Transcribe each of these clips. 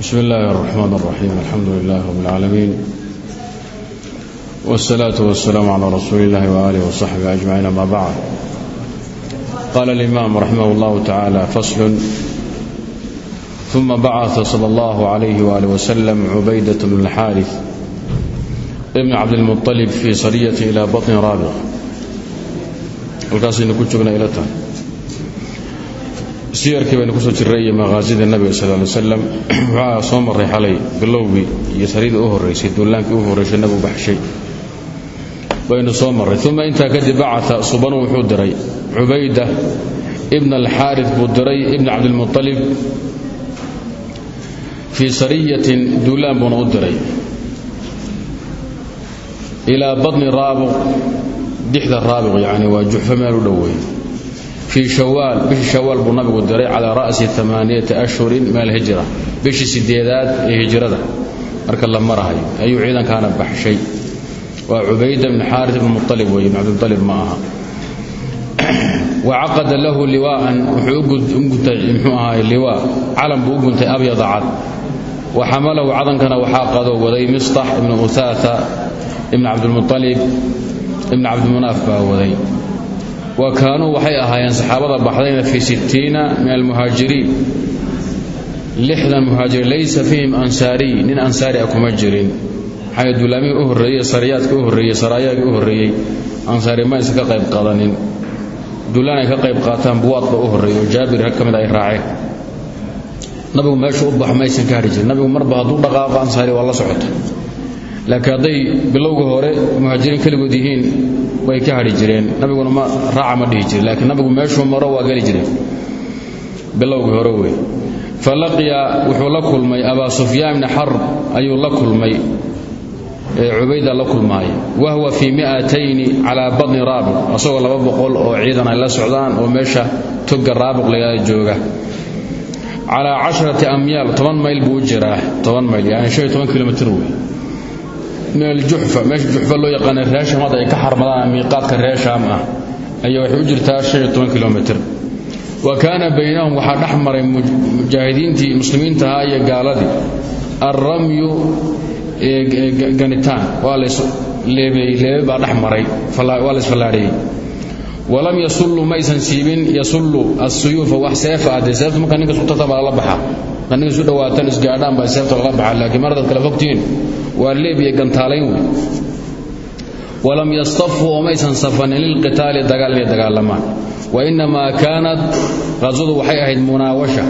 بسم الله الرحمن الرحيم الحمد لله رب العالمين والصلاة والسلام على رسول الله وآله وصحبه أجمعين ما بعد قال الإمام رحمه الله تعالى فصل ثم بعث صلى الله عليه وآله وسلم عبيدة بن الحارث ابن عبد المطلب في سرية إلى بطن رابغ halkaasaynu ku joogna ila tahay siyarkii baynu ku soo jirray iyo maqaasida nabiga sal ly slam waxaa soo marray xalay bilowgii iyo saridii u horraysay duulaankii u horraysay nabigu baxshay. Baynu soo marray. Uma intaa kadib bacaa subanu wuxuu diray cubayda ibn alxaari buu diray ibn cabdilmualib fii sariyatin duulaan buuna u diray. Ilaa badni raabuq dixda raabiq yani waa juxfo meel u dhoweey fii shawaal bishii shawaal buu nabigu diray calaa ra'si amaaniyati ashhurin min alhijra bishii sideedaad ee hijrada marka la marahayo ayuu ciidankaana baxshay. Waa cubayda bn xaaris ibn mualib wey ibn cabdilmualib ma aha. Wa caqada lahu liwaa'an wuxuu u guntay mxuu ahaay liwaa calan buu u guntay abyada cad. Wa xamalahu cadankana waxaa qadoo waday mistax ibnu uhaata ibn cabdilmualib ibn cabdimunaaf baa waday wa kaanuu waxay ahaayeen saxaabada baxdayna fii sittiina min almuhaajiriin lixdan muhaajiriin laysa fiihim ansaariy nin ansaari a kuma jirin. Maxaa duulaamihii u horreeyey sariyaadkii u horreeyey saraayaagii u horreeyey ansaari ma aysan ka qayb qaadanin. Duulaan ay ka qayb qaataan buwaadba u horreeyey oo jaabir rag ka mid ay raaceen. Nabigu meeshuu u marba hadduu dhaqaaqo ansaari waa la socota laakiin hadday bilowga hore muhaajiriin keligood yihiin way ka hadhi jireen. Nabiguna ma raaca ma dhihi jirin laakiin nabigu meeshuu maro waa geli jireen. Bilowgii hore wey fa laqiya wuxuu la kulmay abaa sufyaan bni xarb ayuu la kulmay cubayda la kulmaaya wa huwa fii miatayni calaa badni raabiq asagoo laba boqol oo ciidan ay la socdaan oo meesha toga raabiq lagaa jooga. Calaa casharati amyaal toban mayl buu jiraa toban mayl yani shan iyo min aljuxfa meesha juxfa loo yaqaana reer shaam hadda ay ka xarmadaan miiqaadka reer shaam ah ayaa waxay u jirtaa kilomitr wa kaana baynahum waxaa dhex maray mujaahidiintii muslimiinta ahaa iyo gaaladii alramyu ganitaan waa lasleebey leebe baa dhex maray walam yasullu maysan siibin yasullu asuyuufa wax seefa ah dee seefta marka ninkas u tartan baa lala u dhawaataan isgaadhaan baa seefta lala baxaa laakiin mar hadaad kala fogtihiin waa leeb iyo gantaalayn wey walam yastafuu oo maysan safanin lilqitaali dagaal inay dagaalamaan. Wa inamaa kaanat qaswadu waxay ahayd munaawasha.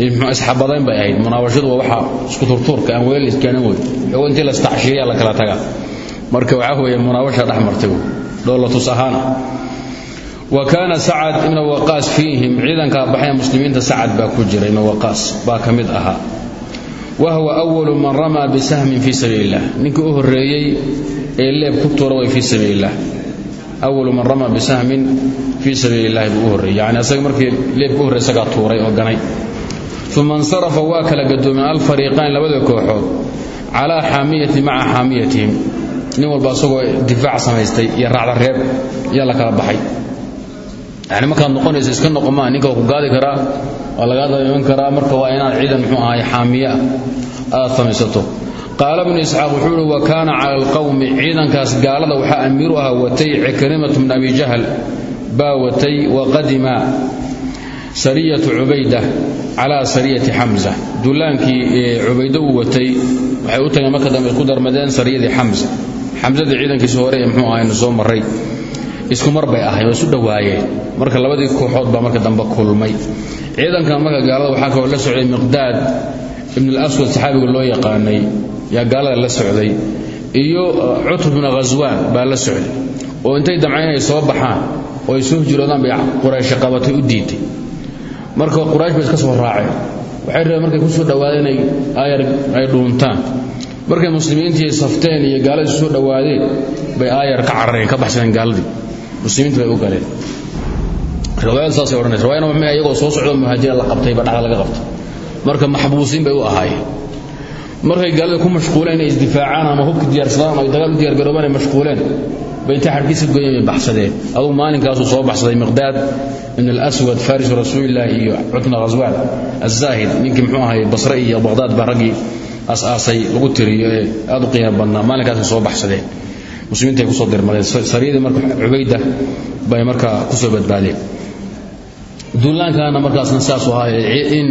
Isxabadayn bay ahayd. Munaawashadu waa waxa isku turtuurka aan weel iskeenan wey tagaa. Marka waxaa weeye munaawasha dhex martay wey dhoolatus wa kaana sacad ibna waqaas fiihim. Ciidankaa baxaya muslimiinta sacad baa ku jira ibna waqaas baa ka ahaa wa huwa awalu man ramaa bisahmin fii sabiili illah ninkii u horreeyey ee leeb ku tuura way fii sabiili illah awalu man ramaa bisahmin fii sabiili illahi buu u horreeyey. Yani asaga markii leebka u horrey isagaa tuuray oo ganay. Uma insarafa waa kala gadoomeen alfariiqayn labada kooxood calaa xaamiyati maca xaamiyatihim. Nin walba asagoo difaac samaystay iyo raacda reeb yaa la kala baxay yani markaad noqonayso iska noqomaa ninka waa ku gaadi karaa waa lagaa daiman karaa marka waa inaad ciidan muxuu ahay xaamiye ah aad samaysato. Qaala bnu isxaaq wuxuu uhi kaana cala alqawmi ciidankaas gaalada waxaa amiiru ahaa watay cikrimatu bn abi jahl baa watay wa qadima sariyatu cubayda calaa sariyati xamza. Duulaankii cubaydo uu watay waxay u tageen marka dambe isku darmadeen sariyadii xamza. Xamsadii ciidankiisi hore ee muxuu ahaynu soo marray isku mar bay ahayd waa isu dhowaayeen marka labadii kooxood baa marka dambe kulmay. Ciidankan marka gaalada waxaa kaloo la socday miqdaad ibn alaswad saxaabiga loo yaqaanay. Yaa gaalada la socday. Iyo cutb bna khaswaan baa la socday. Oo intay damcayn inay soo baxaan oo ay soo bay quraysh qabatay u diiday marka quraysh bay iska soo raaceen. Waxay rabeen markay ku soo dhowaadeen ay dhuuntaan. Markay muslimiintii safteen iyo gaaladii soo dhowaadeen bay aayar ka carareen ka baxsadeen gaaladii muslimiinta bay u galeen. Riwaayadu saasay odhanaysa. Riwaayana waa maxay iyagoo soo socdo muhaajira la qabtay ba dhexda laga qabtay. Marka maxbuusiin bay u ahaayeen. Markay gaalada ku mashquuleen inay isdifaacaan ama hubka diyaarsadaan ay dagaal u diyaargaroobaan ay mashquuleen bay intay xadhkiisa gooyeen bay baxsadeen. Adugu maalinkaasuu soo baxsaday miqdaad ibn alaswad farisu rasuulillaahi iyo cutna ghaswaan azaahid ninkii muxuu ahay basre iyo baqdaad baa raggii as-aasay lagu tiriyo ee aad u qiimo badnaa soo baxsadeen muslimiinta ay ku soo dirmadeen sariyadii marka cubayda bay markaa ku soo badbaadeen. Duulaankaana markaasna saasu ahaa in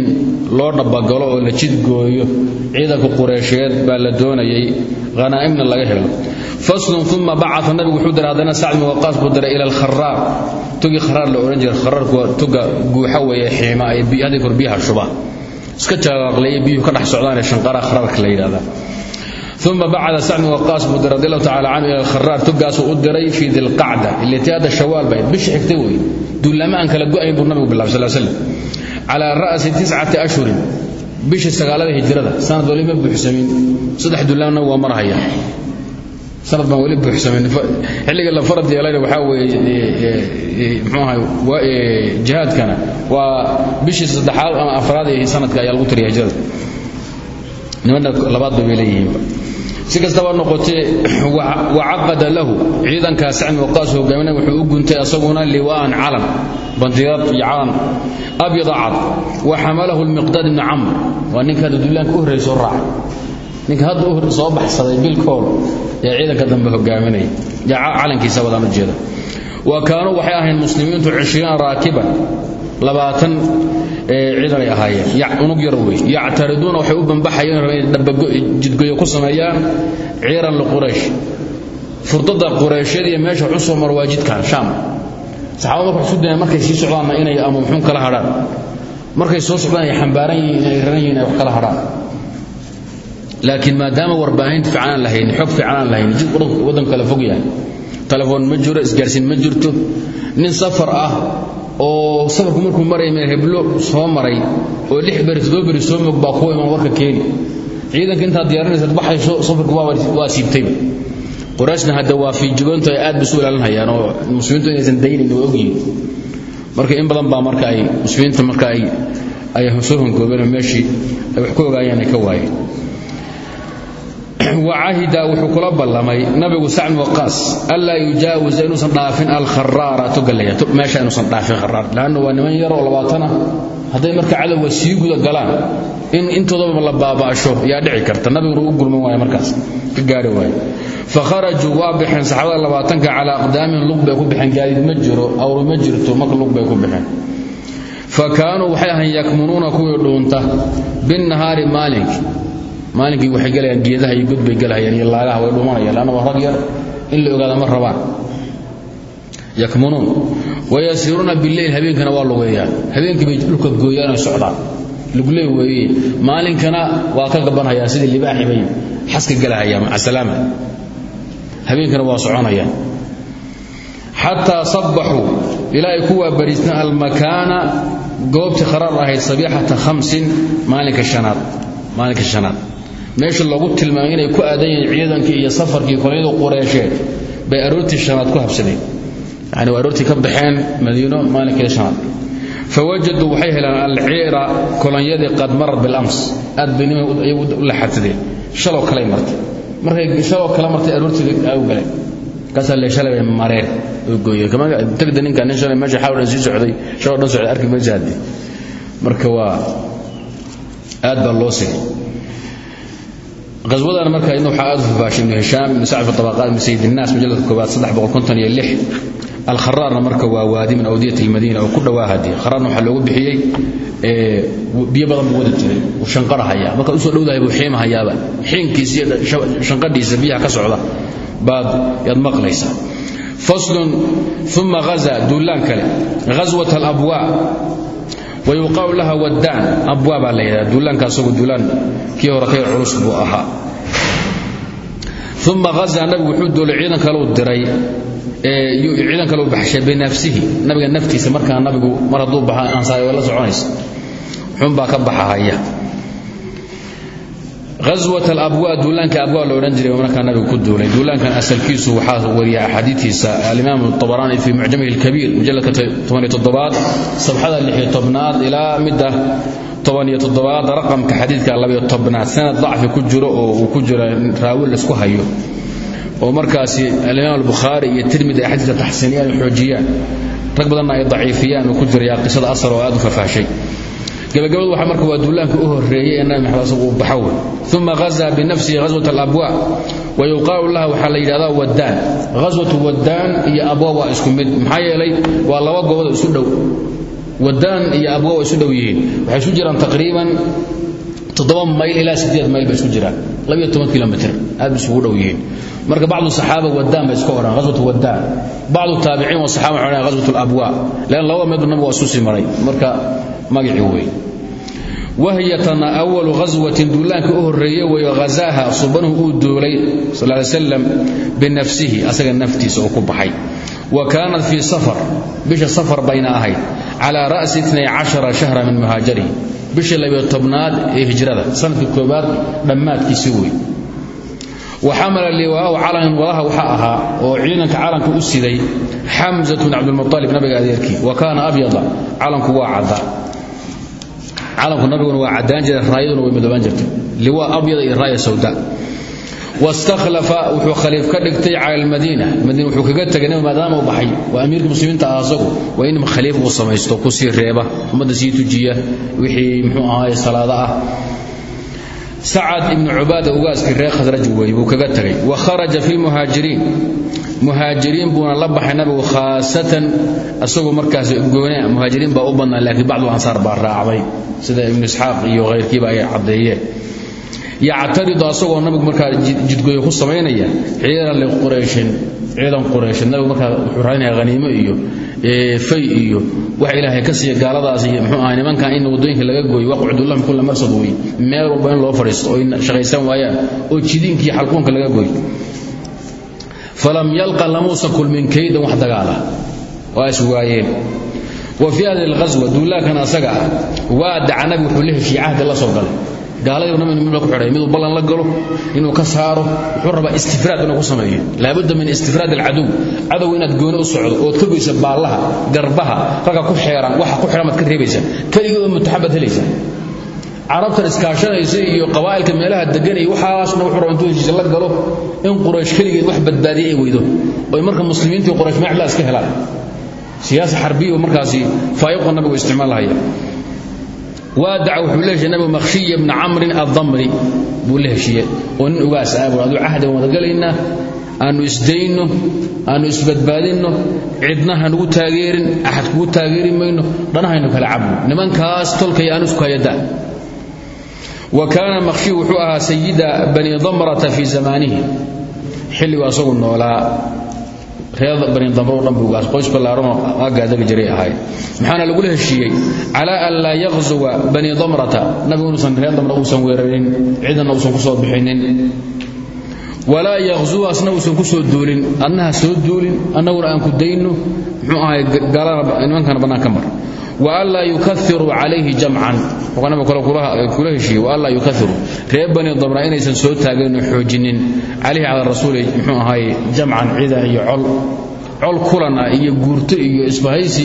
loo dhabagalo oo la jidgooyo ciidanka qureysheed baa la doonayay hanaa'imna laga helo. Faslun uma bacaa nabigu wuxuu diray haddana sacd bin waqaas buu diray ila alkharaar tugii kharaar la odhan jiray kharaarku waa tuga guuxa weeye xiima ay haddii kor biyaha shuba. Iska jalaaqleeye biyuhu ka dhex socdaanee shanqara kharaarka la yidhahdaa uma bacada sacd bin waqaas buu diray radi allahu tacala canhu ila alkharaar tugaasuu u diray fii dilqacda ilati hadda shawaal bay bisha xigtay wey duullama aan kala go'ayn buu nabigu bilabay sal slam calaa ra'si tiscati ashhurin bishii sagaalada hijrada sanad waliba buuxsamin saddex duullaam nabigu waa marhaya sanad baan weli buuxsamin xilliga la farad yeelayna waxaa weeye mxuu ahay jihaadkana waa bishii saddexaad ama afraad ee sanadka ayaa lagu tiriya hijrada nimanna labaadba bay leeyihiin si kastaba noqotee wacaqada lahu ciidankaa sacd bin waqaas hogaaminay wuxuu u guntay asaguna liwaa'an calan bandiirad iyo calan wa xamalahu lmiqdaad ibni camr. Waa ninka hadda duulaanka u horreeyay soo raacay ninka hadda soo baxsaday bilkool ee ciidanka dambe hogaaminaya calankiisa wadaan u jeeda. Wa kaanuu waxay ahayn muslimiintu cishriina raakiban labaatan ciidanay ahaayeen. Unug yar wey. Yactariduuna waxay u bambaxayeen rabeen jidgoyo ku sameeyaan ciiran liquraysh furdada qureyshyada iyo meesha waxu soo maro waa jidkan saxaabada marka isu markay sii socdaanna inay ama muxuun kala hadhaan? Markay soo socdaan ay xambaaran yihiin ay raran yihiin ay kala hadhaan. Laakiin maadaama warbaahinta fiican aan lahayn xog fiican aan lahayn jid waddanku kala fog yahay. Telefoon ma jiro isgaarsiin ma jirto. Nin safar ah oo safarku markuu maraya meel heblo soo maray oo lix beri toddoba beri soo mog baa kuwa iman warka keeni. Ciidanka intaad diyaarinaysaad baxayso safarku waa siibtayba qurayshna hadda waa fiijigoontu ay aad bisu ilaalinhayaan oo muslimiintu inaysan daynin waa ogyihiin marka in badan baa marka ay muslimiinta marka ay ay soo hongoobeen oo meeshii ay wax ku ogaayeen ay ka waayeen wacahida wuxuu kula ballamay nabigu sacd waqaas anlaa yujaawiza inuusan dhaafin alkharaara tugalaya meesha inuusan dhaafin kharaar laanna waa niman yar oo labaatan ah hadday marka cadowga sii guda galaan in intoodaba la baaba'asho yaa dhici karta. Nabiguna u gurman waaya markaas ka gaari waaye fa kharajuu waa baxeen saxaabada labaatanka calaa aqdaamihim lug bay ku baxeen gaadiid ma jiro awri ma jirto marka kuwii dhuunta binnahaari maalinki maalinkii waxay gelayaan geedaha iyo god bay gelhayaan iyo laagaha way dhumanayaan lanna waa rag yar. In la ogaada ma rabaan. Yakmunuun. Wayasiiruuna bileyl habeenkana waa lugeeyaan. Habeenkii bay dhulka gooyaan oo socdaan. Luguley weeye. Maalinkana waa ka gabanhayaan sidii libaaxi bay xaska gelahayaan macasalaama habeenkana waa soconayaan. Xataa sabbaxuu ilaa ay ku waabariistaan almakaana goobtii qaraar ahayd sabiixata khamsin maalinka shanaad maalinka shanaad meesha loogu tilmaamay inay ku aadan yihiin ciidankii iyo safarkii kolyadu qureysheed bay aroortii shanaad ku habsadeen yani aroortii ka baxeen madiino maalinkii shanaad. Fawajaduu waxay heleen alciira kolonyadii qad marat bilams. Aad bay nima u laxatadeen shaloo kalay martay. Markay shaloo kale martay aroortii u galeen kaasaa le bay mareen. Oo gooyeen. Tagda ninka nin shalay meesha xawlan sii socday. Shaloo dhan socday arki maysa haddii marka waa aad baa loo sigay gaswadan marka in waxaa aad u ibn sacd fi tabaqaat min sayid الnaas majaladka koobaad saddex boqol konton iyo marka waa waadi min awdiyat almadiina oo ku dhowaa haddii kharaarna waxaa loogu bixiyey biyo badan buu jiray. Uu shanqara hayaa markaad u soo dhowdahay buu xiima hayaaba xiinkiisa shanqadhiisa biyaha ka socda baad yaad maqlaysaa faslun uma ghaza duulaan kale. Ghaswat alabwaa wayuqaalu laha waddaan abwaabaa la yidhahda duulaanka asagu duulaan kii hore kay culus buu ahaa uma hazaa nabigu wuxuu duulay ciidan kaleu diray ciidan kaleu baxshay binafsihi nabiga naftiisa markaa nabigu mar hadduu baxa ansaayo way la soconaysa xunbaa ka baxahaya awat alabwa duulaanka abwa la odhan jiray markaa nabiga ku duulay. Duulaankan asalkiisu waxaa wariya axaadiiiisa alimaam abaraani fii mucjamihi lkabiir mujaladka oaad sabxada xtobnaad ilaa midda oaoaad raqamka xadiidka abayotoaad sanad dacfi ku jiro oo ku jira raawi la isku hayo. Oo markaasi alimaam albukhaari iyo tirmidi axaadiista taxsiiniyaan oojiyaan rag badanna ay daciifiyaan oo ku jiraya qisada asar oo aad u faahfaahshay gabagabadu waxa marka waa duulaanka u horreeyey ee nabi maxamed asagu uu baxo wey uma ghazaa binafsihi ghaswat alabwaa wa yuqaalu laha waxaa la yidhahdaa waddaan. Ghaswatu waddaan iyo abwaa waa isku mid. Maxaa yeelay waa laba goobada isu dhow. Waddaan iyo abwaa waa isu dhow yihiin. Waxay isu jiraan taqriiban mayl ilaa siddeed mayl bay isku jiraan. Kilomitr aad isugu dhow yihiin. Marka bacdu saxaaba waddaan bay iska odhan ghaswatu waddaan. Bacdu taabiciin wa saxaba waxay odhan ghaswatu alabwaa lean labada meedba nabigu waa isu sii maray. Marka magacii wey wahiya tana awalu ghaswatin duulaanka u horreeye weeyo ghazaaha subanuhu uu duulay sal ly slam binafsihi asaga naftiisa ku baxay. Wa kaanat fii safar bisha safar bayna ahayd calaa ra'si cashara shahra min muhaajarihi. Bishii labiyo tobnaad ee hijrada sannadkii koobaad dhammaadkiisi wey wa xamala liwaa'ahu calankan wadaha waxaa ahaa oo ciidanka calanka u siday xamsatu bn cabdilmualib nabiga adeerkii. Wa kaana abyada calanku waa caddaa calanku nabiguna waa caddaan jira raayaduna way midoobaan jirtay. Liwaa abyada iyo raaya sawda. Wastakhlafa wuxuu khaliif ka dhigtay cala almadiina madiina wuxuu kaga tegay nabi maadaama uu baxay. Waa amiirka muslimiinta ah asagu waa in khaliif uu samaysto ku sii reeba ummadda sii tujiya wixii muxuu ahaay salaado ah. Sacad ibnu cubaada ugaaskii reer khasraj weeye buu kaga tegay wa kharaja fi lmuhaajiriin muhaajiriin buuna la baxay nabigu khaasatan asagoo markaas goone muhaajiriin baa u badnaa laakiin bacdu ansaar baa raacday sida ibnu isxaaq iyo khayrkiiba ay caddeeyeen. Yactaridu asagoo nabigu markaa jidgooyo ku samaynaya ciidan liqurayshin ciidan qurayshin. Nabigu markaa wuxuu raadinaya haniimo iyo fay iyo wax ilaahay ka siiya gaaladaas iyo muxuu ahay nimankan in waddooyinka laga gooyo waqcudu lahum kulla marsad wey meel walba in loo fadhiisto oo shaqaysan waayaan oo jidiinkiiyo xalquunka laga gooyo falam yalqa lamuusa kulmin kaydan wax dagaala waa is waayeen wa fii hadi alghaswa duulaankan asaga ah waa daca nabi wuxuu la heshiiyey cahdi la soo galay gaaladii nabi mid ku xidhay miduu ballan la galo inuu ka saaro wuxuu rabaa istifraad inuu ku sameeyo laabudda min istifraad alcadow cadow inaad gooni u socdo ood ka goysa baallaha garbaha ragga ku xeeran waxa ku xidhan ka reebaysa keligii oo mutaxabad helaysa carabtan iskaashanaysa iyo qabaa'ilka meelaha degan iyo waxaasna wuxuu rabaa intuu la galo in quraysh keligeed wax badbaadiye ay weydo oy marka muslimiintii quraysh macbla iska helaan. Siyaasa xarbiya markaasi faa'iqo nabigu isticmaalahaya waadaca wuxuu la heshiye nabigu makhshiya bna camrin addamri buu la heshiye nin ugaas ah buu aduu cahdi aan wada galaynaa aanu isdayno aanu isbadbaadinno cidna taageerin axad kugu taageeri mayno dhanahaynu kala cabno nimankaas tolkaya aanu isku hayada wa kaana makhshiy wuxuu ahaa sayida bani damrata fii zamaanihi. Xilligu asagu noolaa reer bani damro dhan buugaas qoys ballaaranoo aagaadagi jiray ahayd maxaana lagula heshiiyey calaa an laa yaqzuwa bani damrata. Nabigu inuusan reer damra uusan weerarin ciidanna uusan ku soo bixinin walaa yaqzuwa asna uusan ku soo duulin adnaha soo duulin annaguna aan ku dayno muxuu ahay gaalana nimankana bannaan ka mar. Waanlaa yukairuu calayhi jamcan. Nab kula heshiiye waanlaa yukairuu reer bani damra inaysan soo taageen oo xoojinin. Calayhi cala rasuuli muxuu ahaay jamcan cida iyo col col kulana iyo guurto iyo isbahaysi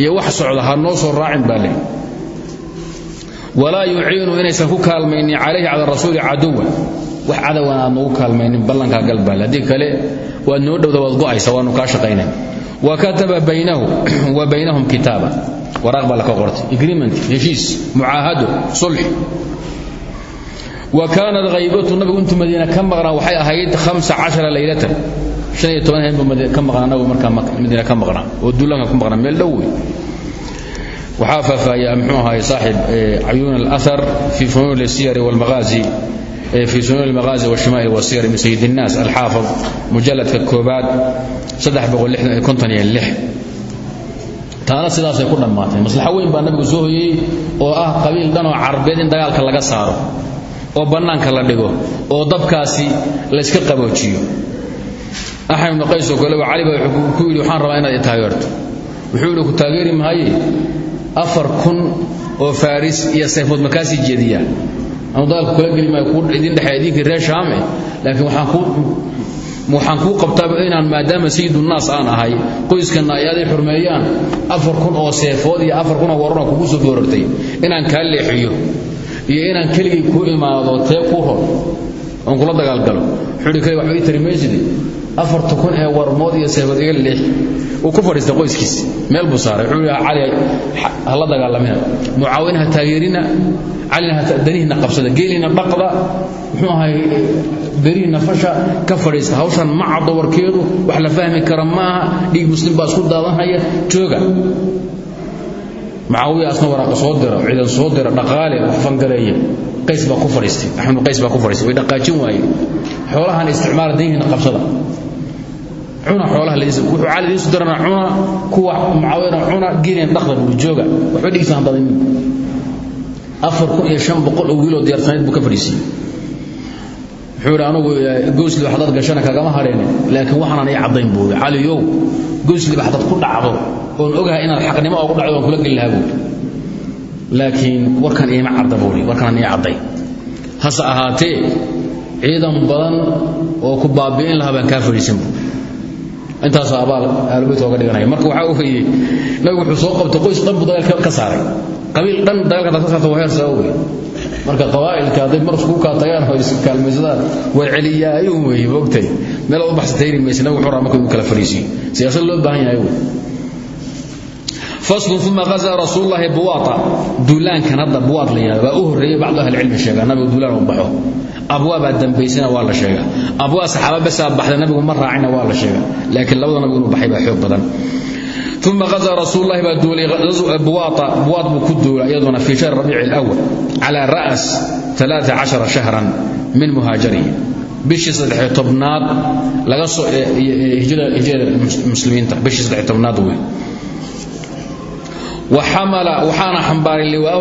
iyo wax socda ha noo soo raacin baa leh walaa inaysan ku kaalmaynin calayhi cala rasuuli caduwan wax cadowan aad noogu kaalmaynin ballankaa galbaale haddii kale waad noo dhowda waad go'aysa waanu kaa shaqayna wa kataba baynahu wa baynahum kitaaba. Waraaq baa laka qortay. Agreement heshiis mucaahado sulx wa kaanat haybatu nabigu intuu madiina ka maqnaa waxay ahayd hamsa cashara laylatan. Shan toban habeen buu ka maqnaa nabigu markaa madiina ka maqnaa. Oo duulaanka ku maqnaa meel dhow wey waxaa faahfaahiyay muxuu ahaay saaxib cayuun alathar fi funuun walmaghazi في سنون المغازي والشمائل والسير من سيد الناس الحافظ مجلد كالكوباد صدح بقول لحنا كنتن يلح taana sidaasay ku dhammaatay maslaxo weyn baa nabigu soo hoyey oo ah qabiil dhanoo carbeed in dagaalka laga saaro oo bannaanka la dhigo oo dabkaasi layska qaboojiyo axmed ibnu qays oo kale cali baa wuxuu ku yidhi waxaan rabaa inaad i taageerto wuxuu yidhi ku taageeri maaye afar kun oo faaris iyo sayfood makaasii jeediyaa anu dagaalka kula geli maayo kuu idin dhexeeya idinkii reer shaame laakiin waxaan kuu qabtaaba inaan maadaama sayidunnaas aan ahay qoyskanna ay aday xurmeeyaan afar kun oo seefood iyo afar kun oo warana kugu soo doorartay inaan kaa leexiyo iyo inaan keligay kuu imaado tee kuu ror oon kula dagaalgalo. Kale waxba ii tari mayside afarta kun ee warmood iyo seefood iga leex uu ku fadhiistay qoyskiis meel buu saaray. Wuxuu cali ha la dagaalamina. Mucaawin taageerina calina danihiinna qabsada geeliina dhaqda. Muxuu ahay berihiinna fasha ka fadhiista. Hawshan ma caddo warkeedu wax la fahmi kara maaha. Dhiig muslim baa isku daadanhaya jooga. Mucaawiya asna waraaqa soo dira ciidan soo dira qays baa ku fadhiistay. Axmed qays baa ku fadhiistay. Way dhaqaajin waayeen. Xoolahan isticmaala danihiinna qabsada. Cuna xoolaha ladiisa wuxuu cali idiisu dirana cuna kuwa mucaawiyana cuna geelina dhaqda buu jooga waxba dhigiisa handadayn afar kun iyo boqol oo wiiloo diyaarsanayd buu ka fadhiisiyey wuxuu yidhi anugu goosliba haddaad gashana kagama hadheen laakiin waxaanan ii caddayn buu caliyow goosliba haddaad ku dhacdo oon ogahay inaad xaqnimo oogu dhacdo kula geli lahaa laakiin warkan iima cadda buuri warkanaan ii cadday. Hase ahaatee ciidan badan oo ku baabi'in lahaa baan kaa fadhiisan buuri intaasoo abaal aalubeyt ooga dhiganaya marka waxaa weeye nabigu wuxuu soo qabtay qoys dhan buu ka saaray. Qabiil dhan dagaalka ka saarta waa heer saa marka qabaa'ilka hadday mar iskugu kaa tagaan oo iskaalmaysadaan way celiyaayuun weeye moogtay meel u baxsatayni maysa nabigu wuxuu raa marka kala fadhiisiyo siyaasad loo baahan yahay faslun uma hazaa rasuul lahi buwaata duulaankan hadda buwaad la yihahdo waa u horreeyey bacdu ahli cilmi sheegaa. Nabigu duulaan u baxo. Abwaabaa dambaysana waa la sheegaa. Abwaab saxaaba basaa baxda nabigu ma raacina waa la sheegaa. Laakiin labada nabigu inuu baxay baa xoog badan. Uma hazaa rasuululahi baa duulay buwaata buwaad buu ku duula iyaduna fii shahri rabiici alawal calaa ra'as alaaa cashara shahran min muhaajarihi. Bishii saddexiyo tobnaad laga soo eh, eh, eh, hijrada muslimiinta. Bishii saddexiyo tobnaad wey waxamala waxaana xambaaray liwaau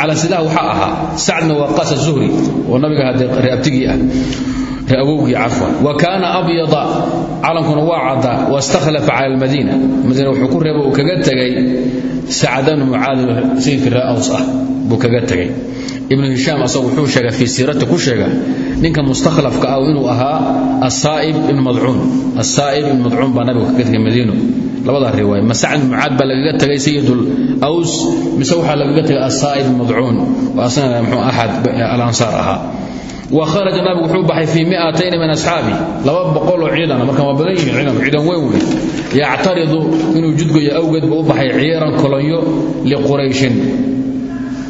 calansidaha waxaa ahaa sacdna waa qaasa zuhri oo nabiga abtigii ah awowgii cafwan. Wa kaana abyada calankuna waa caddaa wastakhlafa cala almadiina. Madiina wuxuu ku reeba uu kaga tegay sacdanu mucaadin saydkii raaws ah buu kaga tegay. Ibnu hishaam asagu wuxuu sheega fii siirati ku sheega ninka mustakhlafka ah inuu ahaa asaa'ib ibn madcuun. Asaa'ib ibn madcuun baa nabiga kaga tegay madiino labada riwaaya ma sacd mucaad baa lagaga tagay sayid aws mise waxaa lagaga tagay asaaid madcuun asna mxuu axad alansaar ahaa. Wa kharaja nabigu wuxuu baxay fii miatayni min asxaabi laba boqoloo ciidana markan waa badan yihiin ciidanku ciidan weyn wey yactaridu inuu judgayo awgeed buu baxay ciiran kolonyo liqurayshin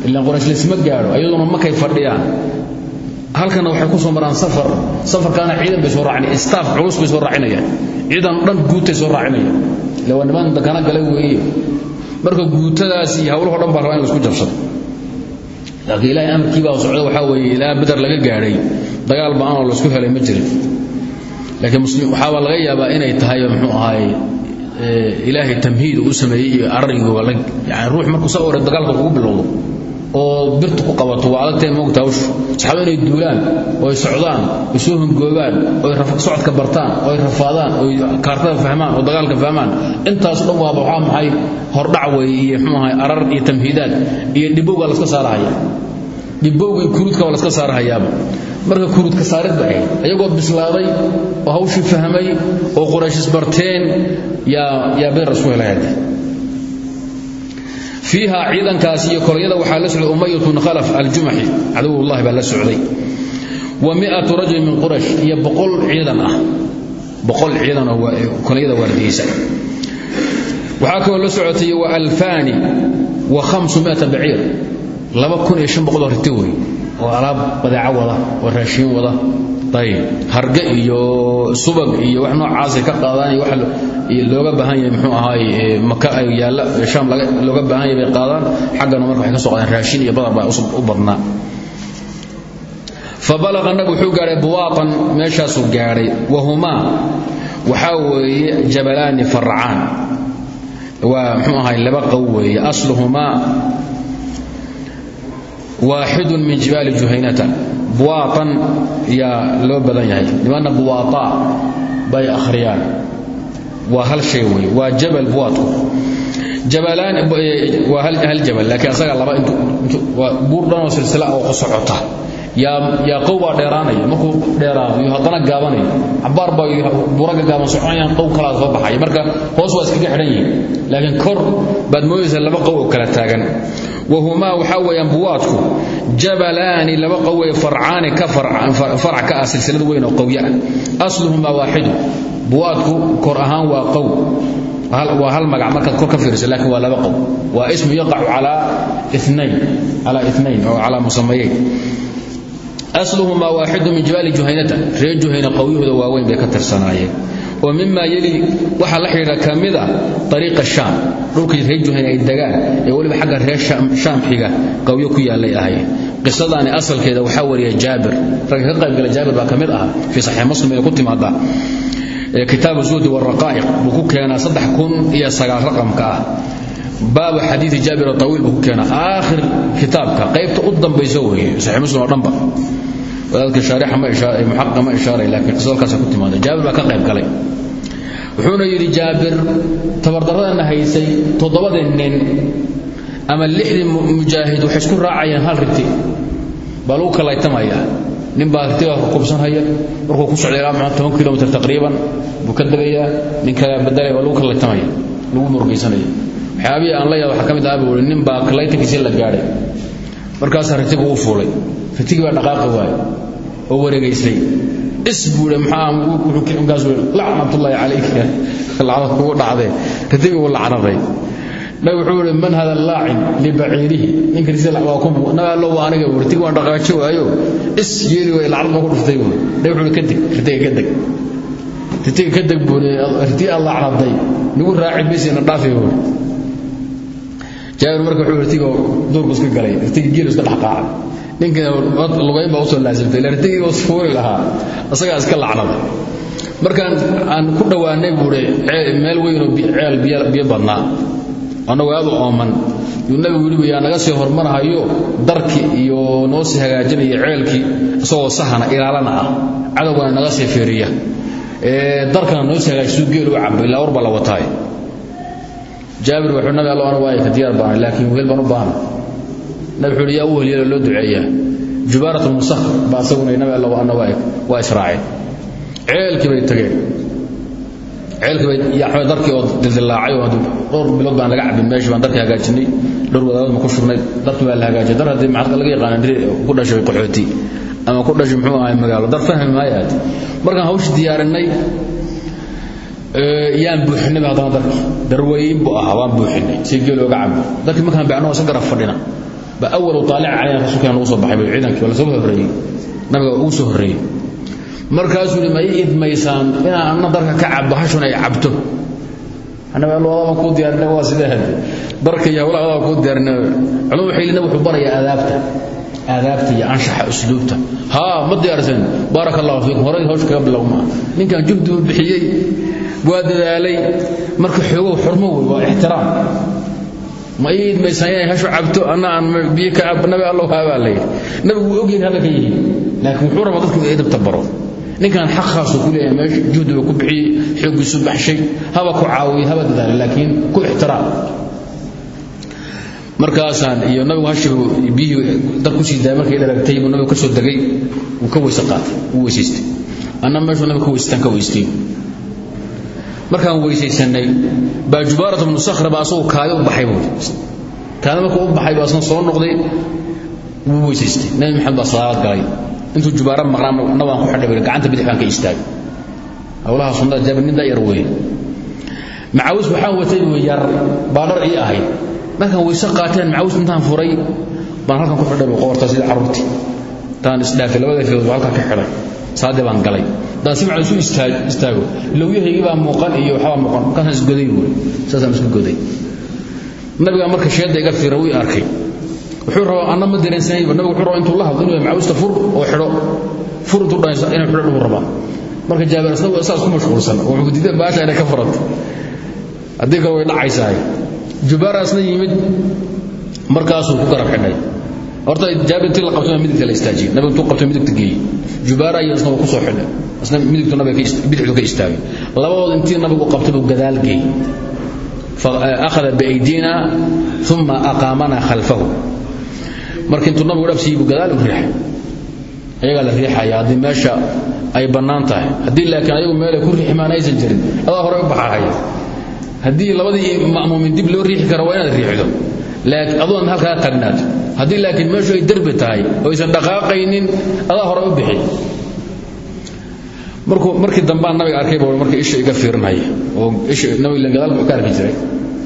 ilaan quraysh laisma gaadho ayaduna markay fadhiyaan. Halkana waxay ku soo maraan safar safarkaana ciidan bay soo raacinayaan staaf culus bay soo raacinayaan. Ciidan dhan guudtay soo raacinayaan lawa niman dakana galay weeye. Marka guutadaas iyo hawlaha dhan baa rabaa in la isku jabsado. Laakiin ilaahay amarkii baa socda waxaa weeye ilaa badar laga gaadhay. Dagaal ba'an oo la isku helay ma jirin. Laakiin muslim waxaaba laga yaabaa inay tahay muxuu ahaaye ilaahay tamhiid uu sameeyey iyo ararigooga la yani ruux markuu sa ore dagaalka kugu bilowdo oo birta ku qabato waa adagtay moogta hawshu. Saxaaba inay duulaan oo ay socdaan ay soo hongoobaan oo ay socodka bartaan oo ay rafaadaan oo ay kaartada fahmaan oo dagaalka fahmaan. Intaas dhan waaba waxaa maxay hordhac weeye iyo muxuu ahay arar iyo tamhiidaad iyo dhibowga la iska saarahaya dhibowga iyo kuruudka waa la iska saarahayaaba. Marka kuruudka saarid ba ahayd iyagoo bislaaday oo hawshii fahmay oo quraysh isbarteen yaa yaa bedar isku fiiha ciidankaas iyo koryada waxaa la socday umayat bn khalaf aljumaxi cadowullahi baa la socday. Wa miatu rajulin min qurash iyo boqol ciidan ah. Boqol ciidan oo kolyada waardiyeysan waxaa kaloo la socotay wa alfaani wa hamsumiata baciir. Laba kun iyo shan boqoloo riti wey oo alaab badeeco wada oo raashiin wada ayb harge iyo subag iyo wax noocaasay ka qaadaan looga baahan yahay muxuu ahaay maka ay yaalla shaam looga baahan yahay qaadaan. Xaggana marka waxay ka soo qaadaan raashin iyo badar baa u badnaa. Fabalaqa nabi wuxuu gaadhay buwaatan meeshaasuu gaadhay wahumaa waxaa weeye jabalaani farcaan. Waa muxuu ahaay laba qow weeye. Asluhumaa min jibaali juhaynata buwaatan yaa loo badan yahay. Nimanna buwaata bay akhriyaan. Waa hal shay weeye. Waa jabal buwaatku jabalaan waa hal jabal laakiin asaga laba buur dhan oo silsila oo socota yaa yaa qow baa dheeraanaya. Markuu dheeraado iyo haddana gaabanayo cabaar baa buraga gaaban soconayaan qow kalaa soo baxaya. Marka hoos waa iskaga xidhan yihiin. Laakiin kor baad moodaysaa laba qow kala taagan. Wahumaa waxaa weeyaan buwaadku jabalaani laba qowey farcaani ka farac ka ah silsilad weyn oo qowya ah. Asluhumaa buwaadku kor ahaan waa qow waa hal magac markaad kor ka fiiriso laakiin waa laba qow waa ismu yaqacu calaa inayn oo calaa musamayeyn asluhumaa waaxidu min jibaali juhaynata. Reer juhayna qowyahooda waaweyn bay ka tirsanaayeen. Oo mimaa yeli waxaa la xidhiidha ka mid a ariiqa shaam. Dhulkii reer juhayna ay degaan ee weliba xagga reer shaam xiga qowyo ku yaallay ahayen qisadaani asalkeeda waxaa wariya jaabir. Ragga ka qaybgala jaabir baa ka mid aha fii saxiix muslim ay ku timaadaa kitaabu zuhdi waraqaa'iq buu ku keenaa saddex kun iyo sagaal raqamka ah. Baabu xadiidi jaabir dhanba shaarixa ma ishaaray laakiin qisada halkaas ku timaada jaabir baa ka qayb galay. Wuxuuna yidhi jaabir tabardaradana haysay toddobadii nin ama lixdii mujaahid waxay isku raacayeen hal riti. Baa lagu kalaytamayaa nin baa ritiga kubsanhaya. Markuu ku socday ilaa maxaa toban kilomitr taqriiban buu ka degayaa ninka badalay waa lagu kalaytamaya lagu murugaysanaya. Waxyaabihii aan la yaaba waxaa ka mid ahaa buu nin baa kalaytankiisii la gaadhay. Markaasaa ritigu u fuulay ritigii baa dhaqaaqi waay oo wareegaysay is buure maxaamarkaas lacnatullaahi calayka. Lacnad kugu dhacdee ritigii uu lacnaday nabi wuxuu ihi man hada laacin libaciirihi. Ninkannabi waa aniga ritigi waan dhaqaajo waayo. Is yeeli way lacnad baa ku dhuftay buuri nabi wuxuu ka deg ritiga ka deg ritiga ka deg buuri ritii aad lacnaday nagu raaci maysiina dhaafi buuri jaabir marka wuxuu ritiga duurku iska galay. Ritiga geelu iska dhex qaacay ninkan lugayn baa u soo laasimtay uu fuuli lahaa. Isagaa iska lacnaday markaan aan ku dhowaanay buuri meel weynoo ceel biyo badnaa. Annagu aad u ooman yuu nabigu yidhi yaa naga sii hormarahayo darki iyo noo sii hagaajinaya ceelkii isagoo sahana ilaalana ah. Cadowgana naga sii fiiriya. Darkana noo sii hagaajisuu geel u cabo ilaa war baa la wataay. Jaabir wuxuu nabi allo ana waaya ka diyaar baana laakiin wehel baan u baahna nabi wuxuu yidhi yaa u loo duceeyaa. Jubaarat lmusakh baa isaguna nabi allo ana waaya waa israaceen ceelkii bay tageen. Ceelkii bay yaxmay darkii oo dildilaacay oo dhowr bilood baan laga cabin meeshii baan darkii hagaajinay dhowr wadaadad ma ku shubnay darkii baa la hagaajiyay. Dar haddii maxadka laga yaqaana ku dhashay qaxooti. Ama ku dhashay muxuu ahay magaalo. Dar fahmi maayo aad. Markaan hawshii diyaarinay yaan buuxinay haddana darkii. Darweyn buu ahaa waan si geel ooga cabo darkii markaan bacno isa garab fadhina ba awalu taalica calayna rasuulkana nagu soo baxay ciidankii waa la soo horreeyey nabiga ugu soo horreeyey. Markaasuu yidhi ma ii idmaysaan inaan anna darka ka cabo hashun ay cabto. Annaga allo adabaan kuu diyaarinay waa sidee darka iyo hawlaha adabaan kuu diyaarinay culum waxay yidhi wuxuu barayaa aadaabta aadaabta iyo anshaxa usluubta. Haa ma diyaarsan baaraka allahu horay hawsha kaga bilowmaa ninkan juhdi uu bixiyey waa dadaalay. Marka xoogow xurmo waa ixtiraam ma ii idmaysaan inay hashu cabto anna aan biyo ka nabi allow haabaa la yidhi. Nabigu wuu ogyahin hadalka yihiin laakiin wuxuu rabaa dadku edabta baro ninkan xaq khaasuu ku leeyahay meesha juhdiga ku bixiyey xooggiisu baxshay haba ku caawiye haba dadaalay laakiin ku ixtiraam. Markaasaan iyo nabigu hashibu biyihii dar ku sii daayay markay dharagtay buu ka soo degay. Wuu ka weyse qaatay wuu weysaystay anna meeshuu nabigu ka weystaan ka weystay markaan weysaysanay baa jubaarat bnu sakhra baa asagu kaadi u baxay buuri kaadi markuu u baxay asna soo noqday wuu weysaystay. Nabi maxamed baa salaad galay. Intuu jubaara maqnaa nabaan ku xidhay gacanta bidix baan ka istaagay. Howlaha sunnada jaabir nin da'yar weeye. Macawis waxaan watay wey yar baa ii ahayd. Markaan weyse qaateen macawis intaan furay baan halkan ku xidhay buu sida carruurtii intaan isdhaafay labada fiyood baa halkan ka xidhay saadii baan galay. Daan si macna isu istaago. Lowyahaygii baa muuqan iyo waxbaa muuqan. Markaasaan isgoday buuri saasaan isku goday. Nabigaa marka sheedda iga fiira wuu arkay. Wuxuu rabaa anna ma dareensanayba nabigu wuxuu rabaa intuu la hadlo inuu macawista fur oo xidho. Fur intuu dhanaysa inuu xidho rabaa. Marka jaabir asna saas ku mashquulsan. Oo wuxuu diiday baasha inay ka furato haddii way dhacaysahay. Jubaara asna yimid. Markaasuu ku garab xidhay horta jaabir intii la qabtay midigta la istaajiyey nabigu intuu qabtay midigta geeyey jubaara iyo isna wuu ku soo xidhay isna midigtu nabiga bidixdu ka istaagay labadooda intii nabigu qabtay buu gadaal geeyey فأخذ بأيدينا ثم أقامنا خلفه marka intuu nabigu dhabsiibu gadaal u riixay ayagaa la riixaya haddii meesha ay bannaan tahay haddii laakiin ayagu meelay ku riixmaan aysan jirin adaa hore u baxahaya haddii labadii ma'muumin dib loo riixi karo waa inaad riixdo laakiin adoon halkaa taagnaato haddii laakiin meeshu ay derbi tahay oo aysan dhaqaaqaynin adaa hore u bixi. Markii dambaan nabiga arkay buu markii isha iga fiirinaya oo nabiga gadaal ka arki jiray.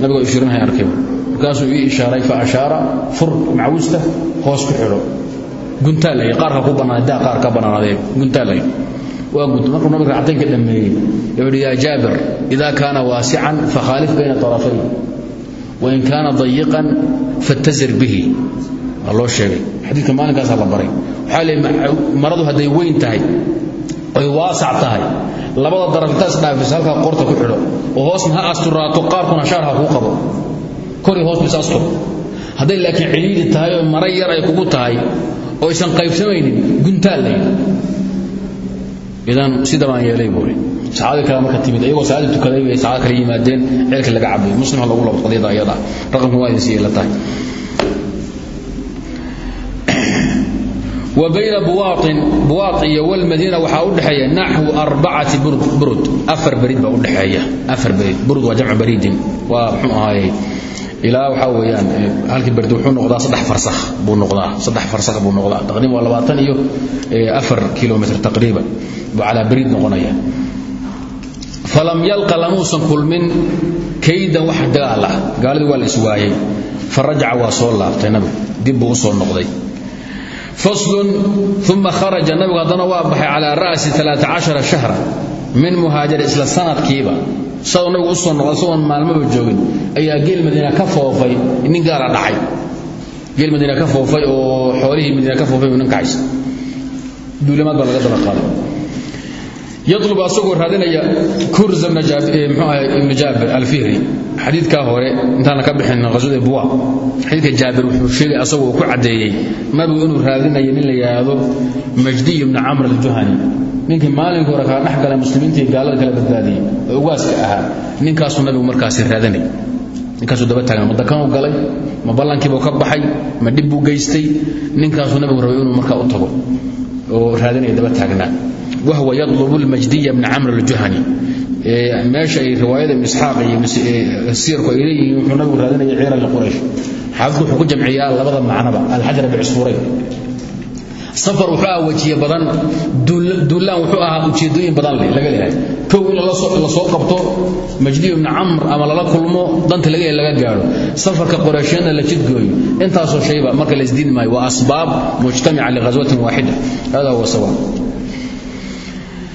Nabiga fiirinaya arkay markaasuu ii ishaaray fa ashaara fur macawista hoos ku xidho. Guntaalay qaarka ku banaanaa qaar ka banaanadeen guntaalay waa gunt markuu nabiga racataynka dhameeyey wuxuu yaa jaabir idaa kaana waasican fakhaalif bayna طarafayn wain kaana dayiqan fattazir bihi waa loo sheegay xadiidka maalinkaasaa la baray waxaa leey maradu hadday weyn tahay oy waasac tahay labada daraf intaas dhaafis halkaa qorta ku xidho oo hoosna ha asturaato qaarkuna shaar ha kuu qabo kori hoos bis astur hadday laakiin ciliidi tahay oo mara yar ay kugu tahay oo aysan qaybsamaynin guntaal idan baan yeelay buuri saacadii kale marka timid iyagoo salaadii tukaday bay saacad kale yimaadeen ceelka laga cabay muslim lagu labo qadiyada ayada raqamku waa idin siiyey la tahay وبين بواط بواط والمدينة وحا ودحيا نحو أربعة برد برد أفر بريد با ودحيا أفر بريد برد وجمع بريد ومحو هاي إلى وحا ويان هلك برد وحو نقضا صدح فرسخ بو نقضا صدح فرسخ بو نقضا تقريبا ولا باطن إيو أفر كيلومتر تقريبا على بريد falam yalqa lamuusan kulmin kaydan wax dagaal ah. Waa la iswaayey fa rajaca soo laabtay nabigu. Dibbuu u soo noqday. Faslun uma kharaja. Nabigu haddana waa baxay calaa ra'si aaaa shahra min muhaajir isla sanadkiiba. Saduu nabigu u soo noqday isagoon maalmaba joogin. Ayaa geel madiina ka foofay nin gaala dhacay. Geel madiina ka foofay oo xoolihii madiina ka foofay nin kacaysa duulimaad baa laga daba qaaday yalubu asagoo raadinaya kurza ibnu jaabir alfihri xadiikaa hore intaana ka bixin aswad buwa xadiika jaabir wuxuu sheegay asagoo uu ku caddeeyey nabigu inuu raadinayo nin la yidhaahdo majdiy bni camr aljuhani ninkii maalinkii hore kala dhexgala muslimiintii gaalada kala badbaadiyey oo ugaaska ahaa ninkaasuu nabigu markaasi raadinay daba taagan ma dakanuu galay ma ballankiibuu ka baxay ma dhib buu geystay ninkaasuu nabigu rabay inuu markaa u tago oo raadinaya daba taagnaa wahwa yadlubu lmajdiya bna camr aljuhani meesha ay riwaayada ibn isxaaq iyo siirku ay leeyihiin wuxuu nabigu raadinaya ciiran liquraysh xaafidku wuxuu ku jamciyaa labada macnaba alxajar bicsuurayn safar wuxuu ahaa wejiye badan duullaan wuxuu ahaa ujeedooyin badan leh laga leehay kow in la soo qabto majdiyu ibni camr ama lala kulmo danta laga laga gaadho safarka qoreesheenna la jidgooyo intaasoo shayba marka la isdiin maayo waa asbaab mujtamica lighaswatin waaxida hada huwa sawaab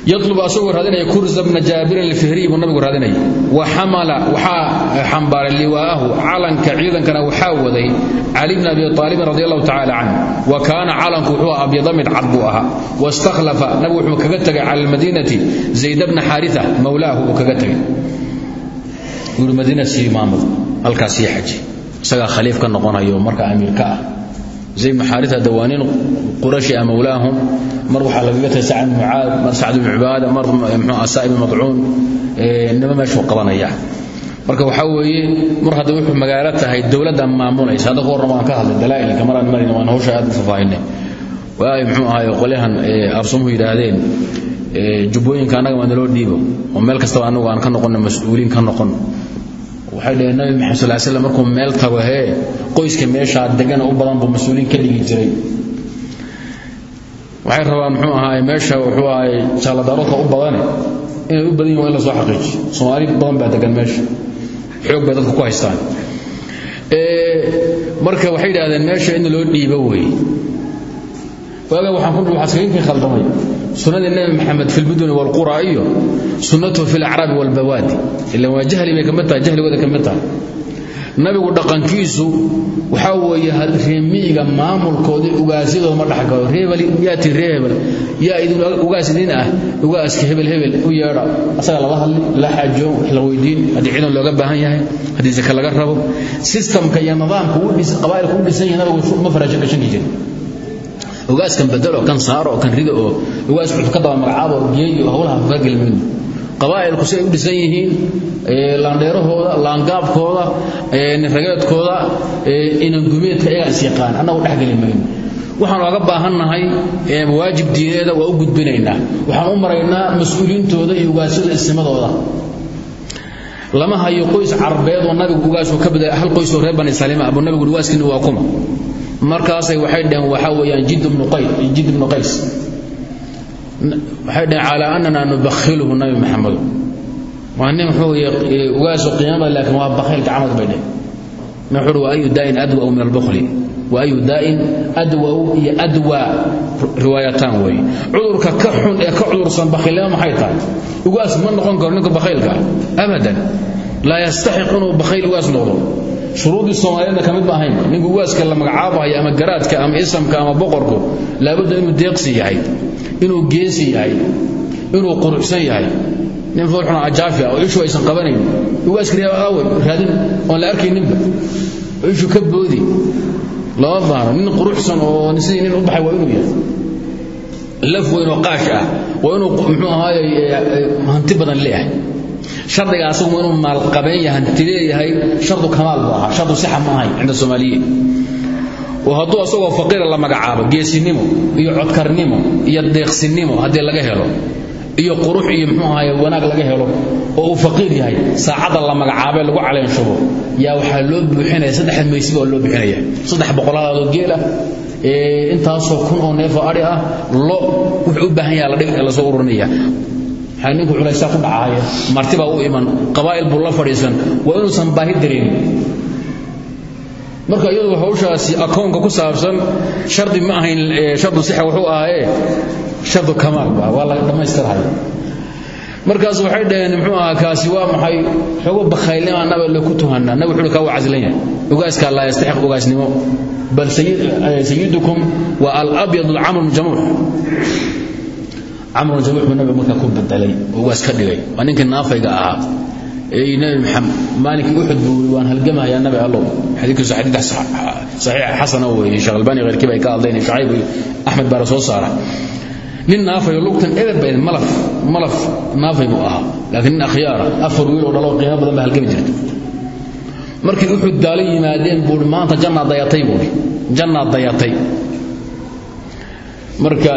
ylubu asagoo raadinaya kurza bna jaabirin alfihriy buu nabigu raadinaya. Wa xamala waxaa xambaaray liwaa'ahu calanka ciidankana waxaa waday cali bn abi aalibin radi allahu tacala wa kaana calanku wuxuu abyada mid cad buu ahaa. Waistakhlafa nabigu wuxuu kaga tegay cala almadiinati zayd bna xaaria mowlaahu uu kaga tegay. Wuuhi madiina sii halkaas sii xaji. Isagaa khaliif ka noqonayo marka amiir ka ah zayd maxaarita dawaaniin qurashi a mawlaahum mar waxaa lagaga tahay sacd bn mucaad mar sacd bn cibaada mar mxua saaib madcuun nima meeshuu qabanaya marka waxaa weeye mar hadda wuxuu magaalo tahay dowladdan maamulaysa hadda ku warran waan ka hadlay dalaa'ilka maraan marayna waan hawsha aad u faahfaahinay waay mxuu ahaay qolyahan arsumuhu yidhaahdeen jubbooyinka annaga waa naloo dhiibo oo meel kastaba annagu aan ka noqonna waxay dhaheen nabi maxamed sal slam markuu meel tago hee qoyska meeshaa degan u badan buu mas'uuliin ka dhigi jiray. Waxay rabaan muxuu ahaay meesha wuxuu ahaay jaaladaroodka u badane inay u badan yihiin la soo xaqiijiyo. Soomaali badan baa degan meesha. Xoog bay dadka ku haystaan. Marka waxay yidhahdeen meesha in loo dhiibo weeye. Waaga waxaan ku sagiinkii khaldamay sunnada nabi maxamed fi lmuduni walqura iyo sunnatuhu fi lacraabi walbawaadi ila waa jahli bay ka mid tahay jahligooda ka mid tahay. Nabigu dhaqankiisu waxaa weeye reemiyiga maamulkoodii ugaasyadood ma dhexgalo reebel yaati reebel yaa idin ugaas idin ah ugaaska hebel hebel u yeedha. Asaga lala hadli la xaajo wax la weydiin haddii ciidan looga baahan yahay haddii saka laga rabo. Sistamka iyo nidaamka qabaa'ilka u dhisan yahay nabigu ma ugaaskan bedelo kan saaro kan rido oo ugaas wuxuu ka daba magacaabo geeyo howlaha ka gelmin qabaa'ilku si ay u dhisan yihiin laandheerahooda laangaabkooda rageedkooda inangumeedka iyagaa is yaqaan annagu dhexgeli mayno. Waxaan oga baahannahay waajib diineeda waa u gudbinaynaa. Waxaan u maraynaa mas'uuliintooda iyo ugaasyada isimadooda. Lama hayo qoys carbeed oo nabigu ugaasoo ka bada hal qoys oo reer bani salima abu nabigu ugaaskiina waa kuma markaasay waxay dhaheen waxaa weeyaan jid ibnu qays waxay dhaheen calaa annana nubakhiluhu nabi maxamedo waa nin wuxuu ugaaso qiyaamada laakiin waa bakhiil gacmad bay dhaheen. Wuxuu wa ayu daa'in adwa min albukhli wa ayu daa'in adwaw iyo adwa riwaayataan weeye cudurka ka xun ee ka cudursan bakhiilnimo maxay tahay? Ugaas ma noqon karo ninka bakhiilka abadan. Laa yastaxiq inuu bakhiil shuruudii soomaaliyeedna ka mid ma ahayn. Ninka ugaaska la magacaabayo ama garaadka ama isamka ama boqorku laabudda inuu deeqsi yahay inuu geesi yahay inuu quruxsan yahay. Nin foolxuna ajaafi ah oo ishu aysan qabanayn. Ugaaska aawe raadin oon la arkayninba oo ishu ka boodi. Lama baahno nin quruxsan oo sidii nin u baxay waa inuu yahay. Laf weyn oo qaash ah waa inuu muxuu ahaaye hanti badan leeyahay shardiga asagu inuu maalqabeen yahay hanti leeyahay shardu kamaal buu ahaa shardu sixa ma ahayn cinda soomaaliyiin oo hadduu asagoo faqiira la magacaabo geesinimo iyo codkarnimo iyo deeqsinimo haddii laga helo iyo qurux iyo muxuu ahaye wanaag laga helo oo uu faqiir yahay saacadda la magacaabee lagu caleynshubo yaa waxaa loo buuxinaya saddex maysiba oo loo bixinaya saddex boqolaadoo geela intaasoo kun oo neefoo adhi ah lo wuxuu u baahan yaha la soo ururinaya ninku culaysaa ku dhacaaya martibaa u iman. Qabaa'il buu la waa inuusan baahi dareemin marka iyadu hawshaasi akoonka ku saabsan shardi ma ahayn shardu sixa wuxuu ahaayee shardu kamaal ba waa laga dhammaystirhaya markaas waxay dhaheen muxuu ahaa kaasi waa maxay? Xogo bakhaylnima nabi le ku tuhana nabi wuxuu kaa waa yahay. Ugaaskaa laa yastaxiq ugaasnimo. Bal sayidukum waa alabyad alcamr jamuux camr jamuux buu nabiga markaa ku bedelay oo ugaas ka dhigay. Waa ninkii naafayga ahaa. Ee nabi maxamed maalinkii uxud buu waan halgamahayaa nabi allow. Xadiidkiisu xadiid saxiix xasana weeye sheekh albani khayrkiiba ay ka hadlayn shacayb axmed baa la soo saara nin naafayo lugtan eber bayd malaf malaf naafay buu ahaa. Laakiin nin akhyaara afar wiil oo dhalo qiimo badan baa halgami jirta markii uxud daala yimaadeen buuhi maanta jannaad dayatay buuhi jannaad dayatay. Marka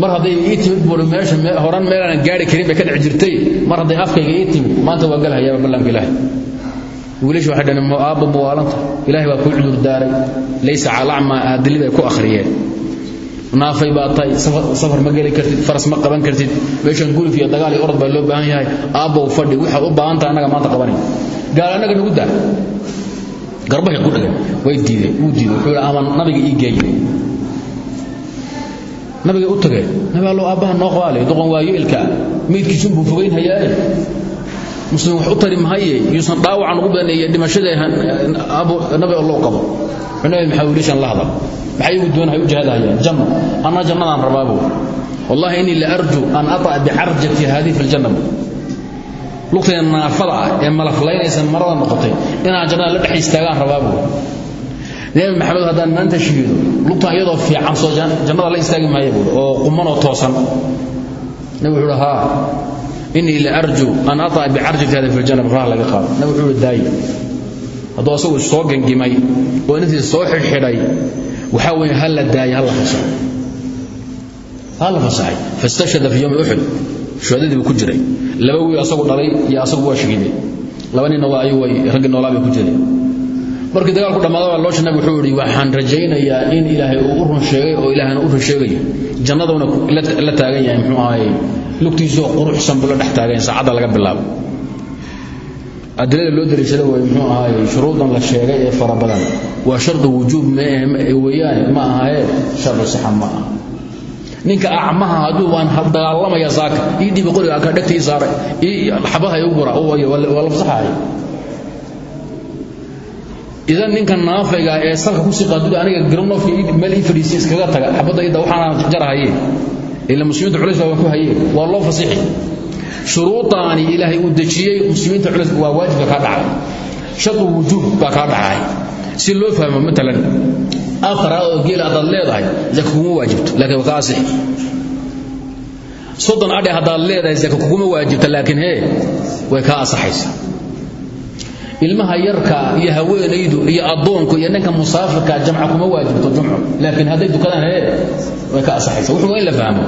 mar hadday ii timid buuhi meesha horan meelaan gaari karin bay ka dhex jirtay. Mar hadday afkayga ii timid maanta waa galhayaaba ballanka ilaahay. Wiilasha waxay dhaheen aabba muwaalanta ilaahay baa kuu cudur daaray. Laysa calacma aadili bay ku akhriyeen. Naafay baa tahay safar ma geli kartid faras ma qaban kartid. Meeshan gulif iyo dagaal iyo orod baa loo baahan yahay. Aabbow fadhi waxaad u baahan tahay annaga maanta qabanay gaal annaga nagu daa garbahay ku dhagan way diideen wuu diiday wuxuu ama nabiga ii geeye nabiga u tageen nabi allow aabbaha noo qabaale doqon waayo ilka meydkiisun buu fogayn hayaaye muslim wax u tari mahaye yuusan dhaawacan ugu badan iyo dhimashada nabi allow qabo. Nabi maxaa wiilashan la hadal maxay ugu doonahay u jihadahayaan janno anna jannadaan rabaabu wallahi innii la arju an ata'a bicarjati haadihi fi ljanna lugtayda naafada ah ee malaflaynaysa marada noqotay inaan jannada la dhex istaagaan nebi maxamed haddaan maanta shahiido lugtan iyadoo fiican soo jannada la istaagi buuri oo qumanoo toosan. Nabi wuxuu uhi haa la arju an ata'a bicarjati haadihi fi ljanna faraha laga qaado nabi wuxuu uhi daayi asagu soo gangimay oo intiisa soo xidhxidhay waxaa weeye hal la daayay hal la fasaxay. Hal la fi yawmi uxud shuhadadii ku jiray. Laba wiil asagu dhalay iyo asagu waa shahiiday laba waa ayuu way noolaa ku jireen markii dagaalku dhammaada baa loosha nabi wuxuu yidhi waxaan rajaynayaa in ilaahay uu u run sheegay oo ilaahayna u run sheegayo jannaduna la taagan yahay muxuu ahaayey lugtiisoo quruxsan buu la dhex taagan saacadda laga bilaabo. Adilada loo dariishada way muxuu ahaayey shuruudan la sheegay ee fara badan. Waa shardu wujuub weeyaane ma ahayee shardu sixa ma aha. Ninka acmaha hadduu waan dagaalamaya saaka ii dhibi qoriga ka dhegta saaray ii xabaha igu gura waa la fasaxaya idan ninka naafayga ee salka ku sii qaadud aniga garnofka meel ii fadhiisay iskaga taga xabadda ida waxaana jarahaye ila muslimiinta culays baa ku haye waa loo fasixi. Shuruudaani ilaahay uu dejiyey muslimiinta culays waa waajibka kaa dhacay. Shardu wujuub baa kaa dhacay. Si loo fahmo maalan afar oo geel haddaad leedahay zaka kuguma waajibto laakiin waa ka asixi. Soddon adhe leedahay zaka kuguma laakiin hee way kaa asaxaysaa ilmaha yarka iyo haweenaydu iyo addoonku iyo ninka musaafirka jamca kuma waajibto jumco. Laakiin hadday dukadaan hee way ka asaxaysa wuxuu in la fahmo.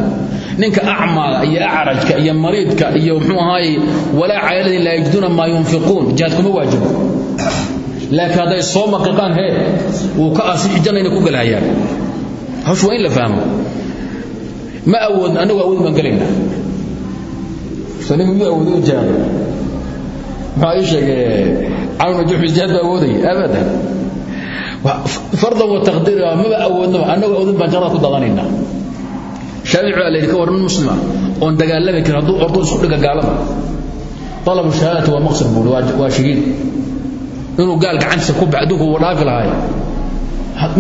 Ninka acmaga iyo acrajka iyo mariidka iyo muxuu ahaaye walaa cayladin laa yajiduuna maa yunfiquun jihaad kuma waajibo laakiin hadday soo maqiqaan hee wuu ka asixi janna inay ku galhayaan hawshu waa in la fahmo. Ma awoodna annagu awood baan gelaynaa anigu miyuu awoodo u jihaado maxaa ii sheegay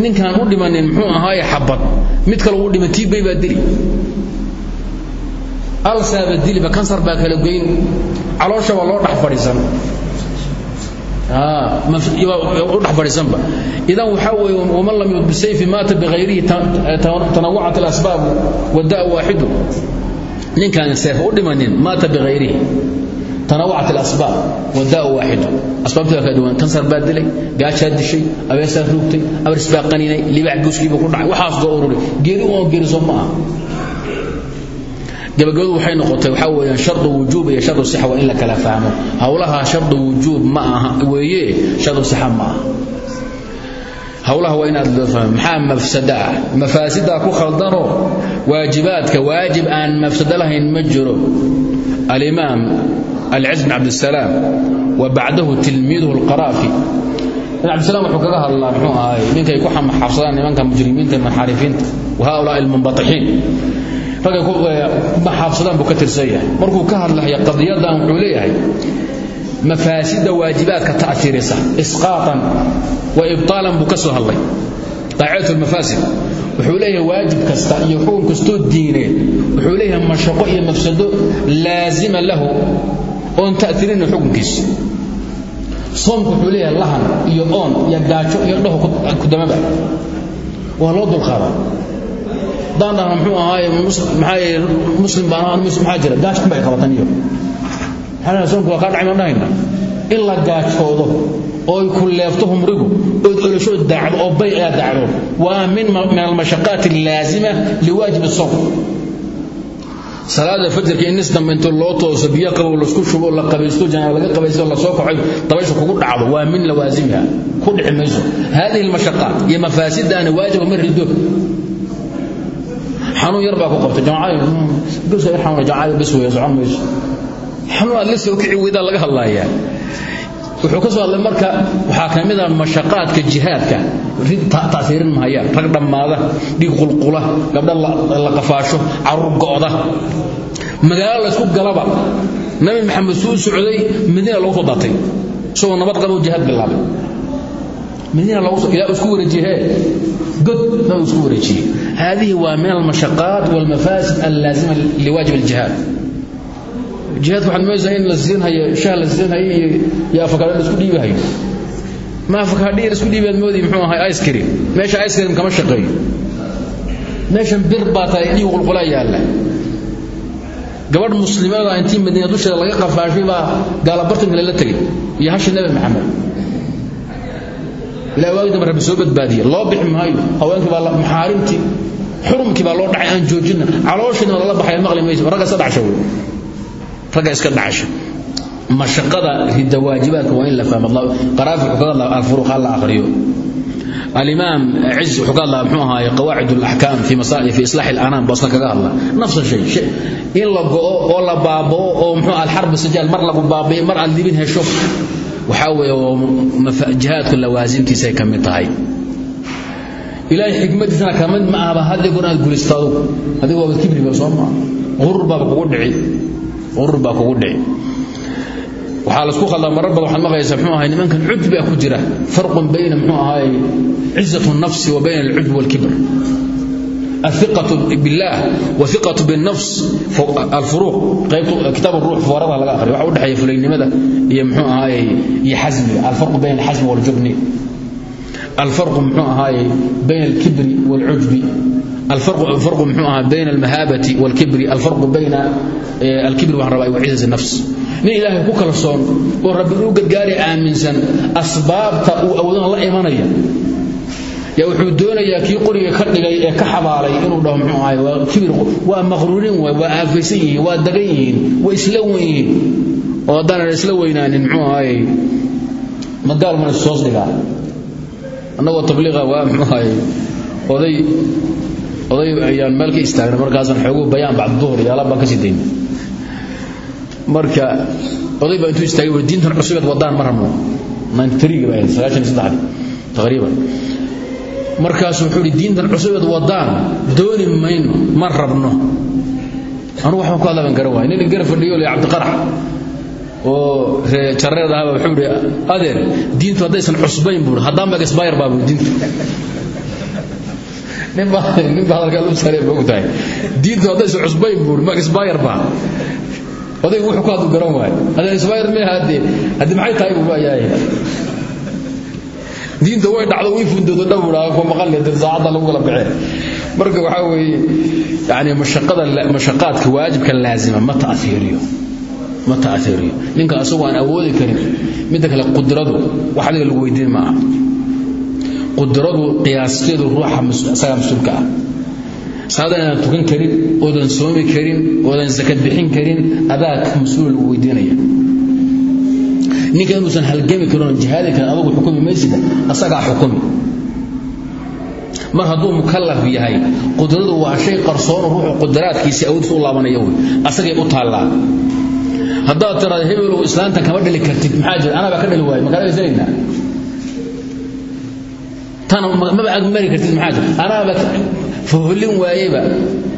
ninkaan u dhimanin muxuu ahaaye xabad. Mid kale uu dhima tiibay baa dili. Alsaaba diliba kansar baa kala goyn. Caloosha baa loo dhex fadhiisan u dhex fadhiisanba idan waxaa weeye waman lam yud bisayfi maata bikayrihi tanawacat alasbaab wada waaxidu. Ninkaan seef u dhimanin maata bikayrihi tanawacat alasbaab wada waaxidu. Asbaabtii baa kala duwan. Kansar baa dilay gaajaa dishay abeesaa ruugtay abris baa qaninay libax guuskiiba ku dhacay. Waxaas doo ururi. Geeri oo geeriso ma aha gabagabadu waxay noqotay waxaa weeyaan shardu wujuub iyo shardu sixa waa in la kala fahmo. Howlaha shardu wujuub ma aha weeye shardu sixa ma aha. Howlaha waa inaad loo fahmo. Maxaa mafsada ah? Ku khaldanoo waajibaadka waajib aan mafsado lahayn ma jiro. Alimaam alciz bin cabdisalaam wa bacdahu tilmiiduhu alqaraafi ibn cabdisalaam wuxuu kaga hadlaa muxuu ahaay ninkay ku xabsadaan nimanka mujrimiinta ragay ma xaafsadaan buu ka tirsan yahay. Markuu ka hadlaya qadiyadan wuxuu leeyahay mafaasida waajibaadka ta'fiirisa isqaatan wa ibtaalan buu ka soo hadlay. Daaciyatu lmafaasid wuxuu leeyahay waajib kasta iyo xukun kastoo diineed. Wuxuu leeyahay mashaqo iyo mafsado laazima lahu oon ta'tiirina xukunkiisa soomku wuxuu leeyahay lahan iyo oon iyo gaajo iyo dhaho kudamaba waa loo haddaan dhahno muxuu ahaaye maxaa muslim baan ahaa muslim maxaa jira? Gaajkan bay qabatan iyo. Maxaa soonku waa kaa dhacay dhahayna in la gaajoodo ooy ku leefto humrigu ood olosho daacdo oo bay aad dacdo waa min min almashaqaat allaazima liwaajib الsawm salaada fajrka in nis dambe inta loo tooso biyo qabow la isku shubo la qabaysto janaa laga qabaysto la soo kaxay dabaysha kugu dhacdo waa min lawaasimiha ku dhici mayso. Hadihi almashaqaat iyo mafaasidaani waajiba ma rido xanuun yar baa ku qabtay. Xanuun aad la soo kici laga hadlayaa. Wuxuu ka soo hadlay marka waxaa ka mid ah mashaqaadka jihaadka. Ta'siirin mahayaan rag dhammaada dhiig qulqula gabdha la qafaasho carruur go'da. Magaalo laysku galaba nabi maxamed suu socday madiina lagu soo datay isagoo nabad qabo jihaad bilaabay hadihi waa min almashaqaat wاlmafaasid allaazima liwaajib اljihaad jihaadka waxaad moodaysaa in la siinhayo shah la siinhayo iyo afakaadho la isku dhiibihayo ma afakaadho iyo la isku dhiibiaad moodayay muxuu ahay ice cream. Meesha ice cream kama shaqeeyo. Meeshan bir baa tahay dhiig qulqulaa yaalla. Gabadh muslimada intii madiina dusheeda laga qafaashay baa gaalabartanka lala tegay iyo hashi nebi maxamed ilaa waagi dambe soo badbaadiye loo bixi maayo. Haweenkii baa maxaarimtii xurumkii baa loo dhacay aan joojina calooshiina lala baxay maqli mayso. Ragga iska dhacsha wey iska dhacsha mashaqada ridda waajibaadka waa in la fahmo. Qaraafi wuxuu ka hadlaa alfuruuq la akhriyo. Alimaam ciz wuxuu ka hadlaa mxuu ahaaye qawaacid alaxkaam fi masaa'il fi islaaxi alanaam buu asna kaga hadlaa. Nafsa shay shay. In la go'o oo la baaba'o oo mxuu alxarb sijaal mar lagu baabaye mar aad libin hesho waxaa weeye oo jihaadku lawaasimtiisay ka tahay. Ilaahay xikmadiisana ka ma ahaba haddii goor inaad gulisto adugu. Adigu waaba soo maa urur kugu dhici. Urur kugu dhici. Waxaa la isku khaldaa marar badan waxaad maqlaysa mxuu ahay? Nimankan cud ku jira. Farqun bayna mxuu ahay cizatu nafsi wa bayna alcud walkibr aiqatu billaah waiqatu binafs alfuruuq kitaab ruux foorada laga aqriya waxa udhexeeya fulaynimada iyo mxuu ahaaye iyo xasmiga alfarqu bayna alxasmi waljubni alfarqu mxuu ahaaye bayna alkibri waalcujbi alfarqu mxuu ahaa bayna almahaabati walkibri alfarqu bayna alkibri waxaan rabaa waciisas nafs nin ilaahay ku kalsoon oo rabbi u gargaari aaminsan asbaabta uu awoodana la imanaya yaa wuxuu doonayaa kii qoriga ka dhigay ee ka xabaalay inuu dhaho muxuu ahay waa kibir waa maqruurin waay waa aafaysan yihiin waa dagan yihiin waa isla wen oo haddaanan isla weynaanin muxuu ahay ma gaal mana soos dhigaa. Annagoo tabliiqa waa muxuu ahaye oday oday ayaan meel ka istaagna markaasaan xoogu bayaan bacd duhur iyo alaab baan ka sii dayna marka oday baa intuu istaagay diintan cusubeed wadaan ma rabno. Taqriiban markaasu wuxuu ihi diintan cusubeed wadaan dooni mayno ma rabno. Anugu waxbaan ku hadlaban garan waay. Nin gara fadhiyo le cabdiqarax oo ree jareed ahaba wuxuu ihi adeer diintu haddaysan cusbayn buuri haddaan bag isbayr baa buuri diintu. Ninbaa hadalkaa lu saaree ba og tahay diintu haddaysan cusbayn buuri mag isbayr baa. Odaygu wuxuu ku hadlu garan waayo haddaan isbayr meeha haddee haddii maxay tahay? buu waayahay diinta way dhacdo way fundoodo dhowraa ku maqan leedahay saacada lagu kala baxee marka waxa weeye yani mashaqada mashaqaadka waajibka laazima ma ta'athiriyo ma ta'athiriyo ninka asagoo aan awoodi karin midda kale qudradu wax lagu weydiin maaha. Qudradu qiyaasteedu ruuxa asagaa mas'uulka ah. Tukan karin oodan soomi karin oodan sakad bixin karin adaa mas'uul weydiinaya ninka inuusan halgami karin jihaadi karin adugu xukumi maysida asagaa xukumi. Mar hadduu mukallaf yahay qudradu waa shay qarsoon ruuxu qudraadkiisa awoodis u laabanaya wey u taallaa. Haddaad tiraada hebelow islaantan kama dhali kartid maxaa jira? Anaa baa ka dhali waaye makaa dhalisanaynaa tana maba agmari kartid maxaa jira? Anaa baa foholin waayeba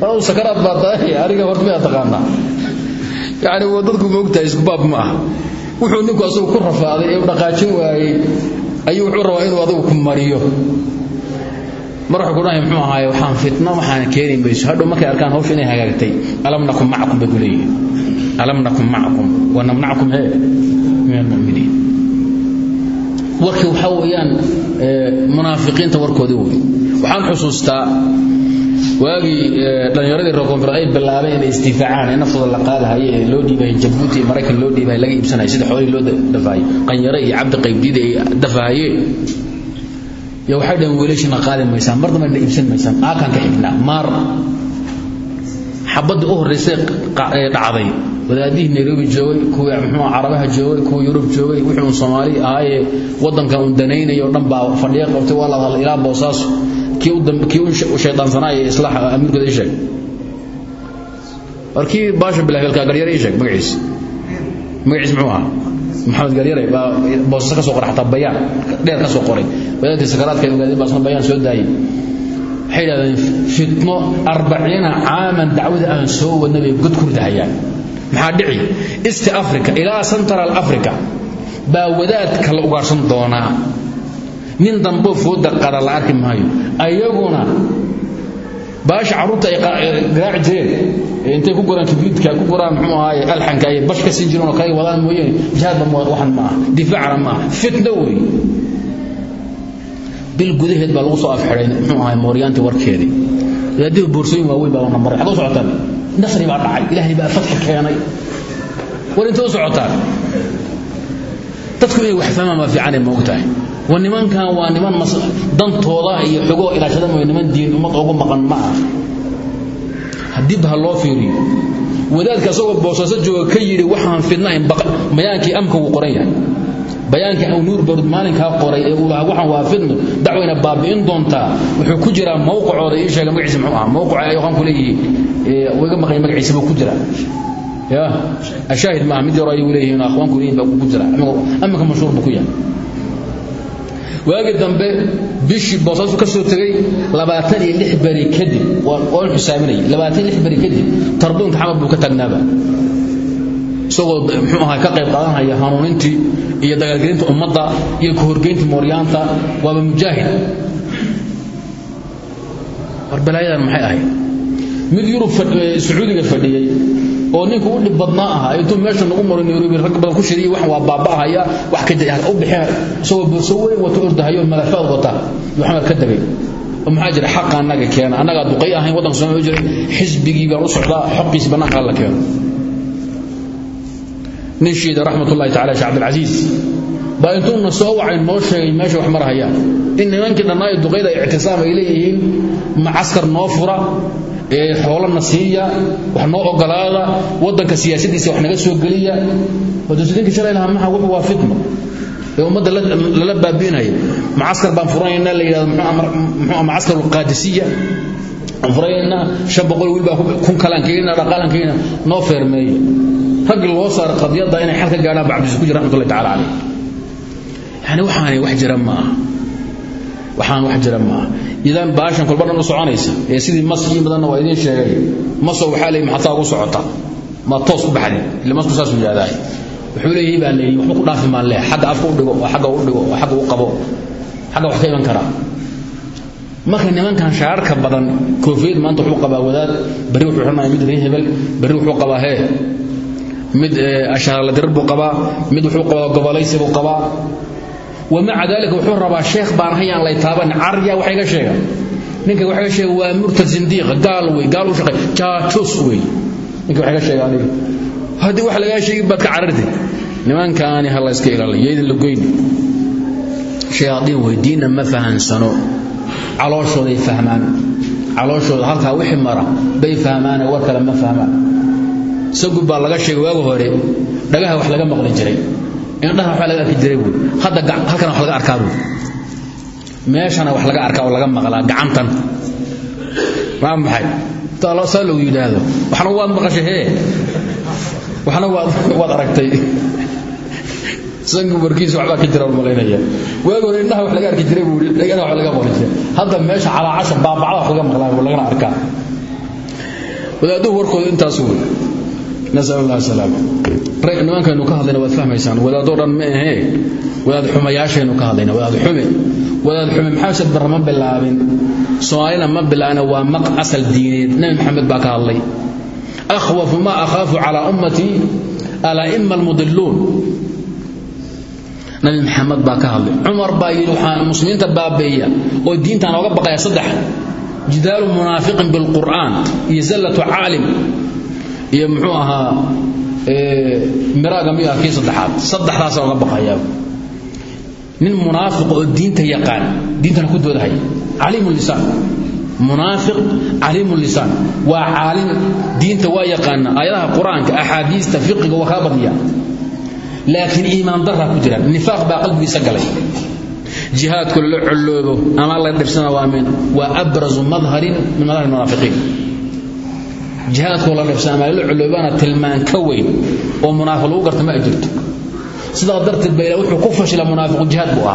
adu sakaraad baa tahay aniga horta miyaa taqaanaa? Yacni waa dadku isku baab ma aha wuxuu ninku asagu ku rafaaday ee u dhaqaajin waayey ayuu wuxuu rabaa inuu adigu ku mariyo. Mar wuxuu ku dhahay muxuu ahaaye? Waxaan fitna waxaan keeni mayso hadhow markay arkaan hawsha inay hagaagtay alam nakum macakum bay ku leeyihiin alam nakum macakum wa namnacakum hee min almu'miniin. Warkii waxaa weeyaan munaafiqiinta warkoodii wey waxaan xusuustaa waagii dhallinyaradii reer koonfur ay bilaabeen inay istifaacaan ee naftooda la qaadahaye ee loo dhiibahayay jabuuti iyo loo dhiibahay laga iibsanaya sida xoolihii loo dafaayay. Qanyare iyo cabdi qaybdiida ay dafahayeen yo waxay dhaheen weelashina qaadi mar dambana iibsan maysaan aakaan ka xignaa maar xabaddii u horraysay dhacday. Wadaadihii nairobi joogay kuwii muxuu carabaha joogay kuwii yurub joogay wixii uun soomaali ahaayee waddankan uun danaynaya baa fadhiya qabtay waa la boosaaso kii u shaydaansanaa ee islaax amiirkooda ii sheeg. War kii baasha bilaafelka garyare ii sheeg magaciisa magaciisa muxuu ahaa? Maxamed garyare baa boosasa ka soo qoray xataa bayaan. Dheer ka soo qoray. Wadaadkii sakaraadka ay ogaadeen baa isna bayaan soo daayay. Waxay yidhahdeen fitno arbaciina caaman dacwada aan soo wadna bay god ku ridahayaan maxaa dhici? East africa ilaa central africa baa wadaadka la ugaarsan doonaa nin damboo fooda qada la arki maayo. Ayaguna baasha carruurta ay garaaci jireen. Intay ku goraan kibriidka ku goraan muxuu ahaaye alxanka ay bash ka siin jireen oo kale wadaan mooyaane jihaadba waxan ma difaacna ma fitna wey bil gudaheed baa lagu soo afxidhay muxuu ahaay mooryaantii warkeedii. Wadaadihu boorsooyin waaweyn baa maray xagoo socotaan nasri baa dhacay ilaahay baa fatxi keenay. War intay u socotaan dadku inay wax fahmaan baa fiicanay ma ogtahay wa nimankan waa niman dantooda iyo xogoo ilaashada mooye niman diin ummad ugu maqan ma ah ha loo fiiriyo wadaadka asagoo boosaaso jooga ka yidhi waxaan fidnahayn bayaankii amka wuu qoran yahay. Bayaankii awnuur barud maalinkaa qoray ee uu waxaan waa fidno dacwayna baabi'in doontaa. Wuxuu ku jiraa mawqicooda ii sheega magaciisa muxuu ahaa mawqica ay waxaan ku leeyihiin wiga maqay magaciisa ku jiraa. Ya ashaahid maaha mid yaro ayuu leeyihiin akhwaanku leeyihiin ku jira amika mashhuur buu ku yahay waagii dambe bishii boosaasu ka soo tegey labaatan iyo lix beri kadib waan xisaaminayay labaatan lix beri kadib tarbuunka xamar buu ka taagnaaba isagoo muxuu ahaa ka qayb qaadanaya hanuunintii iyo dagaalgelinta ummadda iyo ka horgeynta mooryaanta waaba mujaahid. War balaayadan maxay ahayd? Mid yurub sacuudiga fadhiyey oo ninka u dhib badnaa ahaa intuu meesha nagu maro nairobi rag badan ku shiriy wax waa baaba'ahaya wax ka u bixin isagoo boorso weyn wata ordahayo malafaad wata. Yuu ka degay. Maxaa jira? Xaqa annaga keena. Annagaa duqay ahayn waddanka soomaaliya jiray xisbigii baan u socdaa xoqiis bannaanka alla keeno nin shiida raxmatullahi tacala sheekh cabdilcasiis baa intuuna soo wacay noo sheegay meesha wax marahayaan in nimankii dhannaayo duqayda ictisaam ay leeyihiin macaskar noo fura xoolana siiya wax noo ogolaada wadanka siyaasadiisa wax naga soo geliya. Wadasidiinka shalay lahaa maxa wuxuu waa fitno ee ummadda lala baabi'inaya mucaskar baan furanaynaa la yidhahdo muxuu mucaskar alqaadisiya aan furanaynaa shan boqol kun kalaan keenina dhaqaalaan keenina noo feermeeya raggi loo saaro qadiyadda inay xal ka gaadhaan ba cabdis ku jira raxmatullahi tacala yani waxaanay wax jira ma waxaan wax jira ma aha. Idan baashan kolba u soconaysa. Ee sidii mas ii badanna waa sheegay. Maso waxaa leeyihi maxataa ugu socota. Ma toos ku baxdin masku saasuu yihahdaa wuxuu leeyahay baa leeyihi waxba ku dhaafi maan leh xagga afka u dhigo oo xagga u dhigo oo xagga u qabo. Xagga wax ka iman marka nimankan shaararka badan koofiyad maanta wuxuu qabaa wadaad. Bari wuxuu xirnaya mid ree hebel bari wuxuu qabaa hee. Mid ashaaraladirar buu qabaa. Mid wuxuu qabaa gobolaysi buu qabaa wamaca daalika wuxuu rabaa sheekh baan hayaan lay taaban carya waxa iga sheega. Ninka waxa iga sheega waa murtad zindiiq gaal wey gaal u shaqay jaajus wey. Ninka waxa iga sheega aniga. Haddii wax lagaa sheegin baad ka carartid. Nimankaani ha la iska ilaaliyo yaydin la goyni. Shayaadiin weydiinna ma fahansano. Calooshooday fahmaan. Calooshooda halkaa wixii mara bay fahmaane war kale ma fahmaan. Sagub baa laga sheegay waaga hore jiray indhaha wax laga arki jiray buui hadda halkana wax laga arkaa buui meeshana wax laga arkaa oo laga maqlaa gacantan. Maa maxay? Saa lagu yidhaahdo. Waxna waad maqashay hee? Waxna waad aragtay. Sangu warkiisa waxbaa ka jira malaynaya hore indhaha wax laga arki jiray buu dhagana wax laga maqli hadda meesha calaacasha baabacda wax laga maqlaa lagana arkaa. Wadaaduhu warkooda intaas wey nasal allah salaama nimankaynu ka hadlayna waad fahmaysaan wadaadoo dhan ma ahee wadaad xumayaashaynu ka hadlayna wadaad xume. Wadaad xume maxamed barre bilaabin? Soomaalina ma bilaabina waa maq asal diineed. Nabi maxamed baa ka hadlay. Akhwafu ma akhaafu calaa ummatii alaa'ima almudiluun nabi maxamed baa ka hadlay. Cumar baa yidhi waxaan muslimiinta baabeeya oo diintaan ooga baqaya saddex. Jidaalu munaafiqin bilqur'aan iyo zallatu caalim iyo muxuu ahaa miraaga miyaa kii saddexaad. Saddexdaasa oga baqayaa. Nin munaafiq oo diinta yaqaan diintana ku doodahaya caliimu lisaan. Munaafiq caliimu lisaan. Waa caalim diinta waa yaqaana aayadaha qur'aanka axaadiista fiqiga waa kaa laakiin iimaan daraa ku jira. Nifaaq baa qalbigiisa galay. Jihaadku lala colloobo ama la dhibsana waa min. Waa abrazu madharin min madhari munaafiqiin jihaadkoo la dhibsana ama lala colloobana tilmaan ka weyn oo munaafiq lagu garta ma jirto. Sidaa darteed ba wuxuu ku fashila munaafiqu jihaad buu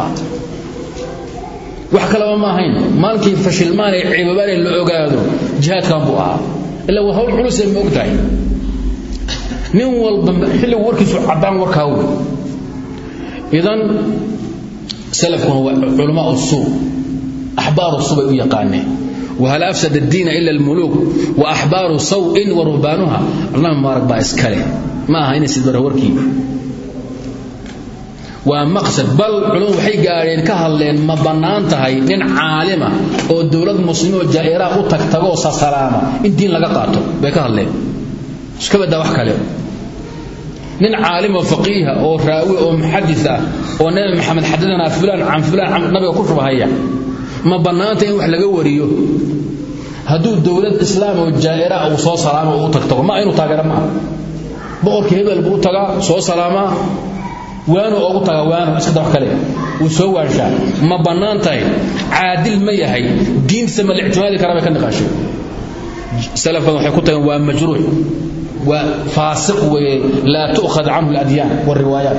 wax kaleba ma ahayn. Maalinkii fashilmaanay cibabaanay la ogaado jihaadkan buu ahaa. Ila waa hawl culusee ma og tahay nin walba xilligu warkiisu caddaan warkaa wey idan salafkuna waa culamaa suu axbaaru suu bay u yaqaaneen wahal afsad addiina ila almuluuk wa axbaaru saw'in wa ruhbaanuha cabdullah mubaarak baa iskale. Ma aha inay sidbara warkii waa maqsad bal culum waxay gaadheen ka hadleen ma bannaan tahay nin caalima oo dowlad muslimiin oo jaa'iraa u tagtagoo sasalaama. In diin laga qaato bay ka hadleen. Iska badaa wax kale. Nin caalim oo faqiiha oo raawi oo muxadis ah oo nabi maxamed xadadanaa fulaan can fulaan ma bannaanta in wax laga wariyo? Hadduu dowlad islaam oo jaa'ira uu soo salaamo u tagtago ma inuu taageero ma aha. Boqorka hebel buu tagaa soo salaamaa waanu ogu tagaa waanu iska da wax kale. Wuu soo waanshaa. Ma bannaan tahay caadil ma yahay diintiisa ma la ictimaadi karaa bay ka niqaashay. Salafkan ku tageen waa majruux waa faasiq weeye laa tu'khad canhu aladyaan. Waalriwaayaat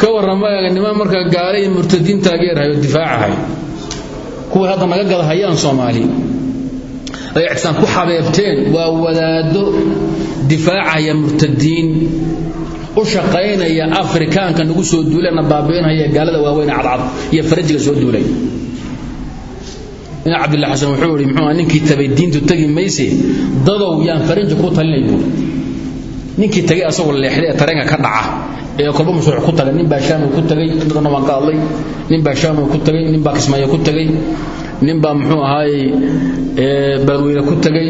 ka warramaya niman markaa gaale iyo murtadiin taageerahay oo difaacahay kuway hadda naga gada hayaan soomaali. Ay ictisaan ku xabeebteen waa wadaado difaacaya murtadiin u shaqaynaya afrikaanka nagu soo duulana baabiinaya gaalada waaweyn cadcad iyo farajiga soo duulay. Ina cabdillah xasan wuxuu ihi muxuu ninkii tabay diintu tagi mayse dadow yaan faranji ku talinay ninkii tagay asagoo leexday ee tareenka ka dhaca ee kolba mashruuc ku tagay nin baa shaam ku tagay dadana waan ka hadlay nin baa shaam ku tagay nin baa kismaayo ku tagay nin baa muxuu ahaayey balweyne ku tagay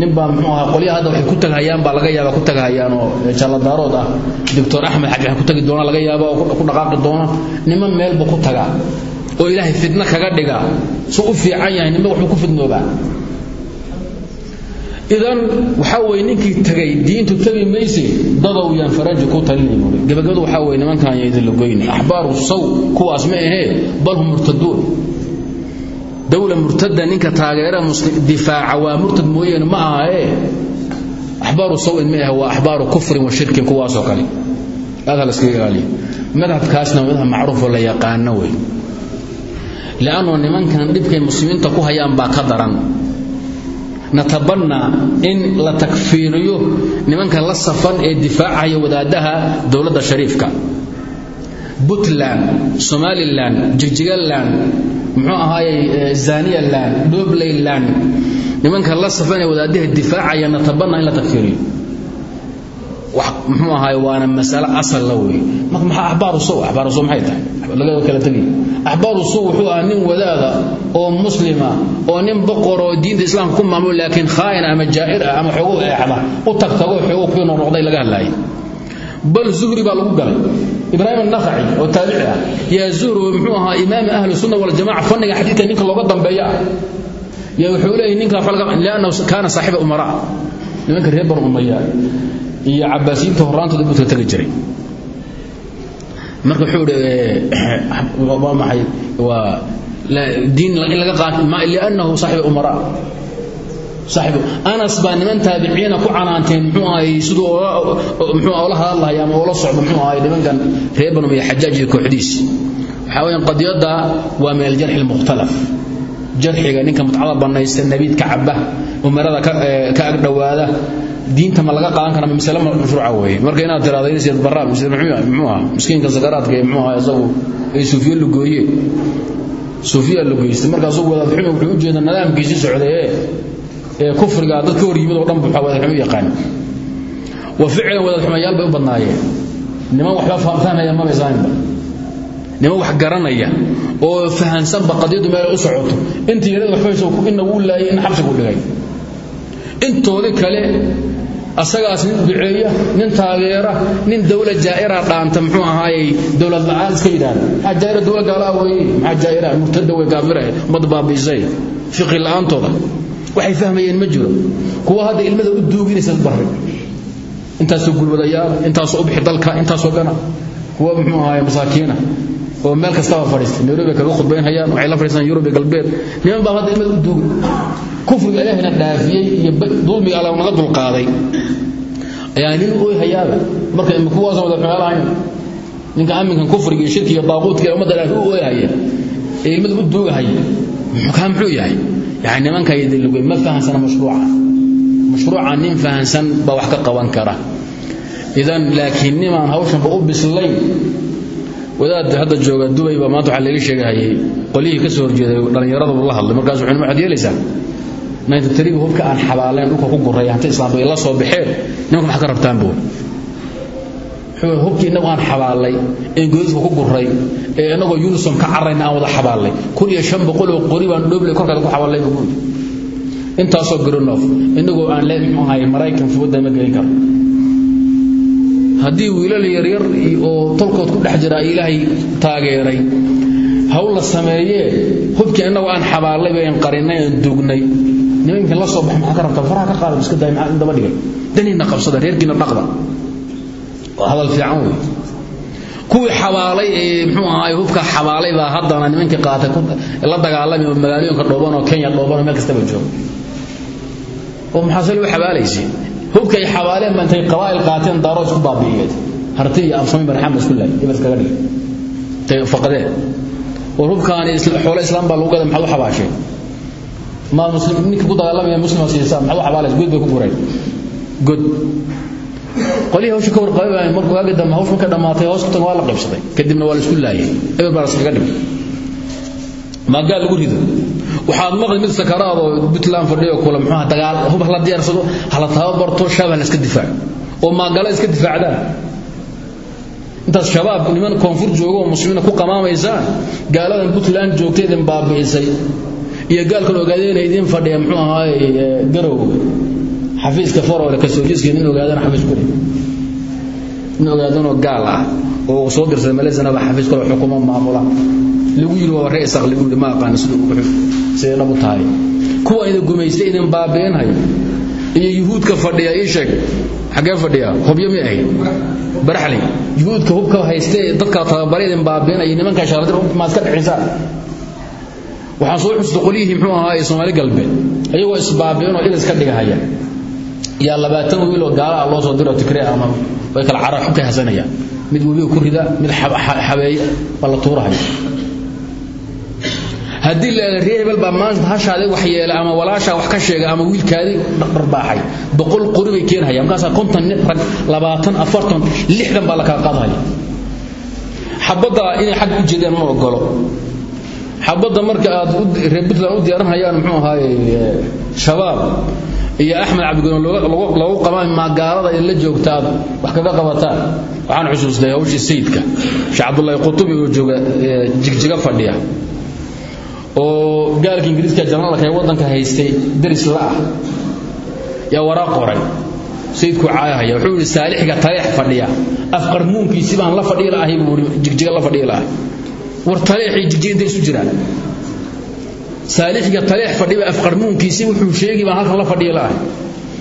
nin baa muxuu ahaa qolyaha hadda waxay ku tagahayaan baa laga yaabaa ku tagahayaan oo jalladaarood ah. Doctor axmed xaji waxay ku tagi doona laga yaaba oo ku dhaqaaqi doona niman meelba ku tagaa oo ilaahay fidno kaga dhiga suu fiican yahay ninba waxbuu ku fidnoobaa idan waxaa weye ninkii tagay diintu tegi mayse dadow yaan faraji ku talinay buuri gabagabadu waxaa weye nimankan ya idinla goyni. Saw kuwaas ma ahee bal hum murtaduun. Dowla murtada ninka taageera difaaca waa murtad mooyeene ma ahae axbaaru sawin ma ah waa axbaaru kufrin wa shirkin kuwaasoo kale. Aada laskaga ilaaliya madhabkaasna madhab macruufoo la yaqaano wey li'annuu nimankan dhibkay muslimiinta ku hayaan baa ka daran natabannaa in la takfiiriyo nimanka la safan ee difaacaya wadaadaha dowladda shariifka. Puntland somalilan jigjigaland muxuu ahaayey zaniyaland doblayland nimanka la safan ee wadaadaha difaacaya natabannaa in la takfiiriyo muxuu ahaay waana masale asal la wey axbaaru sow axbaaru sow maxay tahay? Laga kala tegay axbaaru sow wuxuu ahaa nin wadaada oo muslima oo nin boqor oo diinta islaamka ku maamulo laakiin khaa'in ama jaa'ir ah ama xoogo eexda u tagtago xoogo kuwii noqnoqday laga hadlaayay bal zuhri baa lagu galay. Ibraahim annakhaci oo taabici ah yaa zuhri muxuu ahaa imaami ahli sunna waljamaca fanniga xadiidka ninka looga dambeeya. Ah wuxuu leeyahy ninka liannahu kaana saaxiba umara. Nimanka reer banu umaya iyo cabaasiyiinta horaantooda budka tagi jiray. Marka wuxuu idhi waa maxay waa diin in laga qaato liannahu saaxiba umara. Saaxibu anas baa niman taabiciina ku canaanteen muxuu ahay siduu muxuu ola hadlahay ama ola socdo muxuu ahay nimankan reer banu umayya xajaaj iyo kooxdiisi waxaa weeyaan qadiyadda waa min aljarxi almukhtalaf jarxiga ninka mutcada bannaysta nabiidka cabba umarada ka ag dhowaada diinta ma laga qaadan kara masale mashruuca weeye. Marka inaad tiraahdo in barra muxuu ahaa? Miskiinka sakaraadka ee muxuu ahaa isagu? Ee suufiye lugooye suufiya lugoystay markaasuu wadaad xumi wuxuu u jeeda nidaamkiisii socday ee kufriga dad ka hor yimid oo dhan buu wadaad xumi yaqaan. Wa ficlan wadaad xumayaal bay u badnaayeen. Niman waxba fahamsanaya ma baysaaninba niman wax garanaya oo fahansanba qadiyadu meel u socoto. Intii yarada waxbayso inna wuu laayay in xabsigu dhigay. Intoodii kale asagaas nin duceeya nin taageera nin dowla jaa'ira dhaanta muxuu ahaayey dowlad la'aan iska yidhaahda. Maxaa jaa'ira dowla gaalaa weeye? Maxaa jaa'ira murtada way gaafira mad baabiisay fiqi la'aantooda. Waxay fahmayeen ma jiro. Kuwa hadda ilmada u duuginaysa barri intaasoo gulwadayaal intaasoo u bixi dalka intaasoo gana. Kuwa muxuu ahaayey masaakiina oo meel kastaba fadhiistay. Nairobi kaga khudbaynhayaan waxay la fadhiistaan yurub iyo galbeed. Niman baa hadda ilmada u duugin kufriga ilaahina iyo dulmiga alla naga dulqaaday. Ayaa nin ooy hayaaba marka kuwaasoo wada xumaal ahayn. Ninka aminkan kufriga iyo shirkiga daaquudka ee ummadda dhaafi u ee ilmada u duugahaya kaa muxuu yahay? Yani nimanka idinlugoy ma fahansana mashruuca. Mashruuca nin fahansan baa wax ka qaban kara. Idan laakiin nimaan hawshanba u bislayn wadaad hadda jooga dubay baa maanta waxaa laga sheegahayay qolyihii ka soo horjeeday dhallinyarada la hadlay. Markaas wuxuu waxaad yeelaysaa? Ninka tariga hubka aan xabaalayn dhulka ku guray hanta islaam bay la soo baxeen. Nimanka maxaa ka rabtaan buu? Wuxuu hubkii innagu aan xabaalay ee goodiska ku guray ee innagoo unisom ka carrayna aan wada xabaalay kun iyo shan boqol oo qori baan dhooblay korkaada ku xabaalay buu intaasoo garonof innagoo aan lee maraykan fooda ma gelin karo haddii wiilal yaryar oo tolkood ku dhex jira ilaahay taageeray. Hawl la sameeyee hubkii innagu aan xabaalay bayn qarinay duugnay. Nimankan la soo bax maxaa ka faraha ka qaada iska daay maxaa daba dhigay? Daniina qabsada reerkiina dhaqda. Hadal fiican wey xabaalay ee muxuu ahaay hubka xabaalay baa haddana nimankii qaatay la dagaalamay oo magaalooyinka dhooban oo kenya dhooban oo meel kastaba jooga oo maxaase loo xabaalaysay hubka ay xabaaleen ba intay qabaa'il qaateen daaro isku baabi'iyeen harti iyo absami barxam isku laay ibad kaga dhigay. Intay faqadeen oo hubkaani xoolo islaam baa lagu gaday maxaad u xabaasheen ma muslim ninka ku dagaalamaya muslima siisaa maxaad u xabaalaysa god bay ku gureen god qolihii hawsha ka warqabay markuu waagi dambe hawsha marka dhammaatay hoos ku waa la qaybsaday. Kadibna waa isku laayay. Eber baa la iskaga dhigay. Maagaal lagu rido waxaad maqli mid sakaraad oo puntland fadhiyo kule muxuu dagaal hub hala diyaarsado hala tababarto shabaab la iska difaac. Oo maagala iska difaacdaan. Intaas shabaab niman koonfur jooga oo ku qamaamaysaan gaaladan puntland joogta idin baabi'isay iyo gaalkan ogaadeenay idin fadhiya muxuu ahaaye garow xafiiska faroole ka soo jiiska nin ogaadana xafiis ku nin ogaadanoo gaal ah oo soo dirsaday maleysana baa xafiis kale xukumo maamula lagu yiri waa ree isaq lagu yiri ma aqaan sidoo wuxuu sidee dhabu tahay. Kuwa idin gumaystay idin baabi'inhayo iyo yuhuudka fadhiya ii sheeg. Xaggee fadhiya? Hubyo mi ahayd baraxli yuhuudka hubka haystee dadka tababareedin baabiinaya nimanka shaaradir maad ka dhicisaan waxaan soo xusta qolyihii muxuu ahaa soomaali galbeed. Ayagoo isbaabiinoo ilis ka dhigahaya yaa labaatan wiiloo gaala ah loo soo diro tigree ama way kala cara xubkay hasanayaan. Mid webiga ku rida mid xabeeya waa la haddii la ree hebel baa maanta hashaadi wax yeelay ama walaashaa wax ka sheegay ama wiilkaadii dharbaaxay boqol qori bay keenhaya markaasaa konton rag labaatan afartan lixdan baa la kala qaadhaya xabadda inay xag u jeedaan ma ogolo xabadda marka aad reer puntland u diyaarinhayaan muxuu ahaaye shabaab iyo axmed cabdigoon lagu qabaan magaalada in la joogtaad wax kaga qabataan waxaan xusuustay hawshii sayidka sheekh cabdullaahi qutubi oo jooga jigjiga fadhiya oo gaalka ingiriiska janaalka ee waddanka haystay daris la'ah. Yaa waraaq qoray sayidku caayahaya wuxuu yidhi saalixiga taleex fadhiya. Afqarmuunkiisi baan la fadhiyi la'ahay buu jigjiga la la'ahay war taleexii jigjiga intay isu jiraan. Saalixiga taleex fadhiba afqarmuunkiisi wuxuu sheegi baan halkan la fadhiyi la'ahay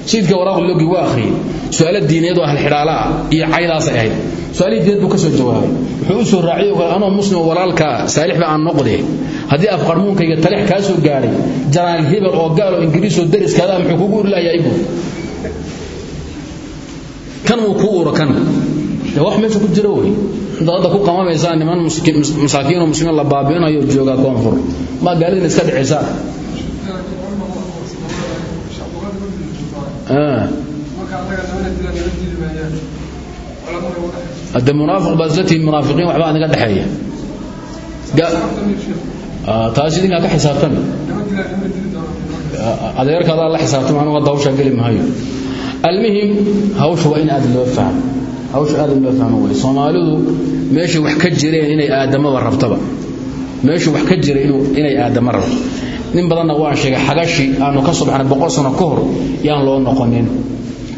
sayidka waraaq logi waa akhriyey su'aalo diineed oo ahlxidhaala ah iyo caydaasay ahayd. Su'aalihii buu ka soo jawaabay. Wuxuu u soo raaciyay kale anoo muslim walaalkaa saalixba aan noqde. Haddii afqarmuunkayga taleex kaa soo gaadhay janaal hebel oo gaal oo ingiriisoo dariskaada muxuu kugu urlayaa ibu kan wuu kuu uro kan? Wax meesha ku jira wey. Intaad ku qamamaysaa niman masaakiinoo muslimiin la baabi'inayo joogaa koonfur. Maa gaalidina iska dhicisaan hadde munaafiq baad isla tihiin munaafiqiin waxbaa adiga dhexeeya. Taas idinkaa ka xisaabtami adeerkaadaa la xisaabtama anugu hadda hawshaa geli maayo. Almuhim hawsha waa in aad loo fahmo. Hawsha aad in loo fahmo wey soomaalidu meeshay wax ka jireen inay aadamaba rabtaba. Meeshu wax ka jira inay aadama rabto nin badanna waan sheegay xagashi aanu ka soo baxnay boqol sano ka hor yaan loo noqonin.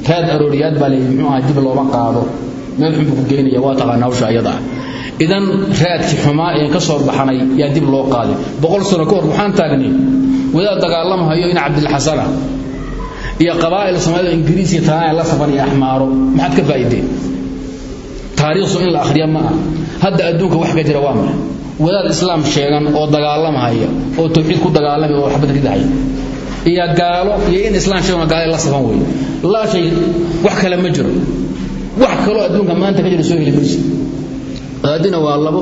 Raad arooriyaad baa leeyihi muxuu aha dib looma qaado. Meel xun buu ku geynaya waa taqaana hawsha ayada. Ah idan raadkii xumaa een ka soo baxnay yaa dib loo qaaday boqol sano ka hor waxaan taagnay wadaad dagaalamahayo in cabdilxasana iyo qabaa'il soomaalida ingiriisiya taanaya la safan iyo axmaaro. Maxaad ka faa'iideen? Taariikhsu in la akhriya ma ah hadda adduunka wax ka jira waa maxay? Wadaad islaam sheegan oo dagaalamahaya oo tawxiid ku dagaalamaya oo xabad ridahaya iyo gaalo iyo in islaam sheegan oo gaalo la safan weeye laa shay wax kale ma jiro. Wax kaloo adduunka maanta ka jira soo heli mayso wadaadina waa labo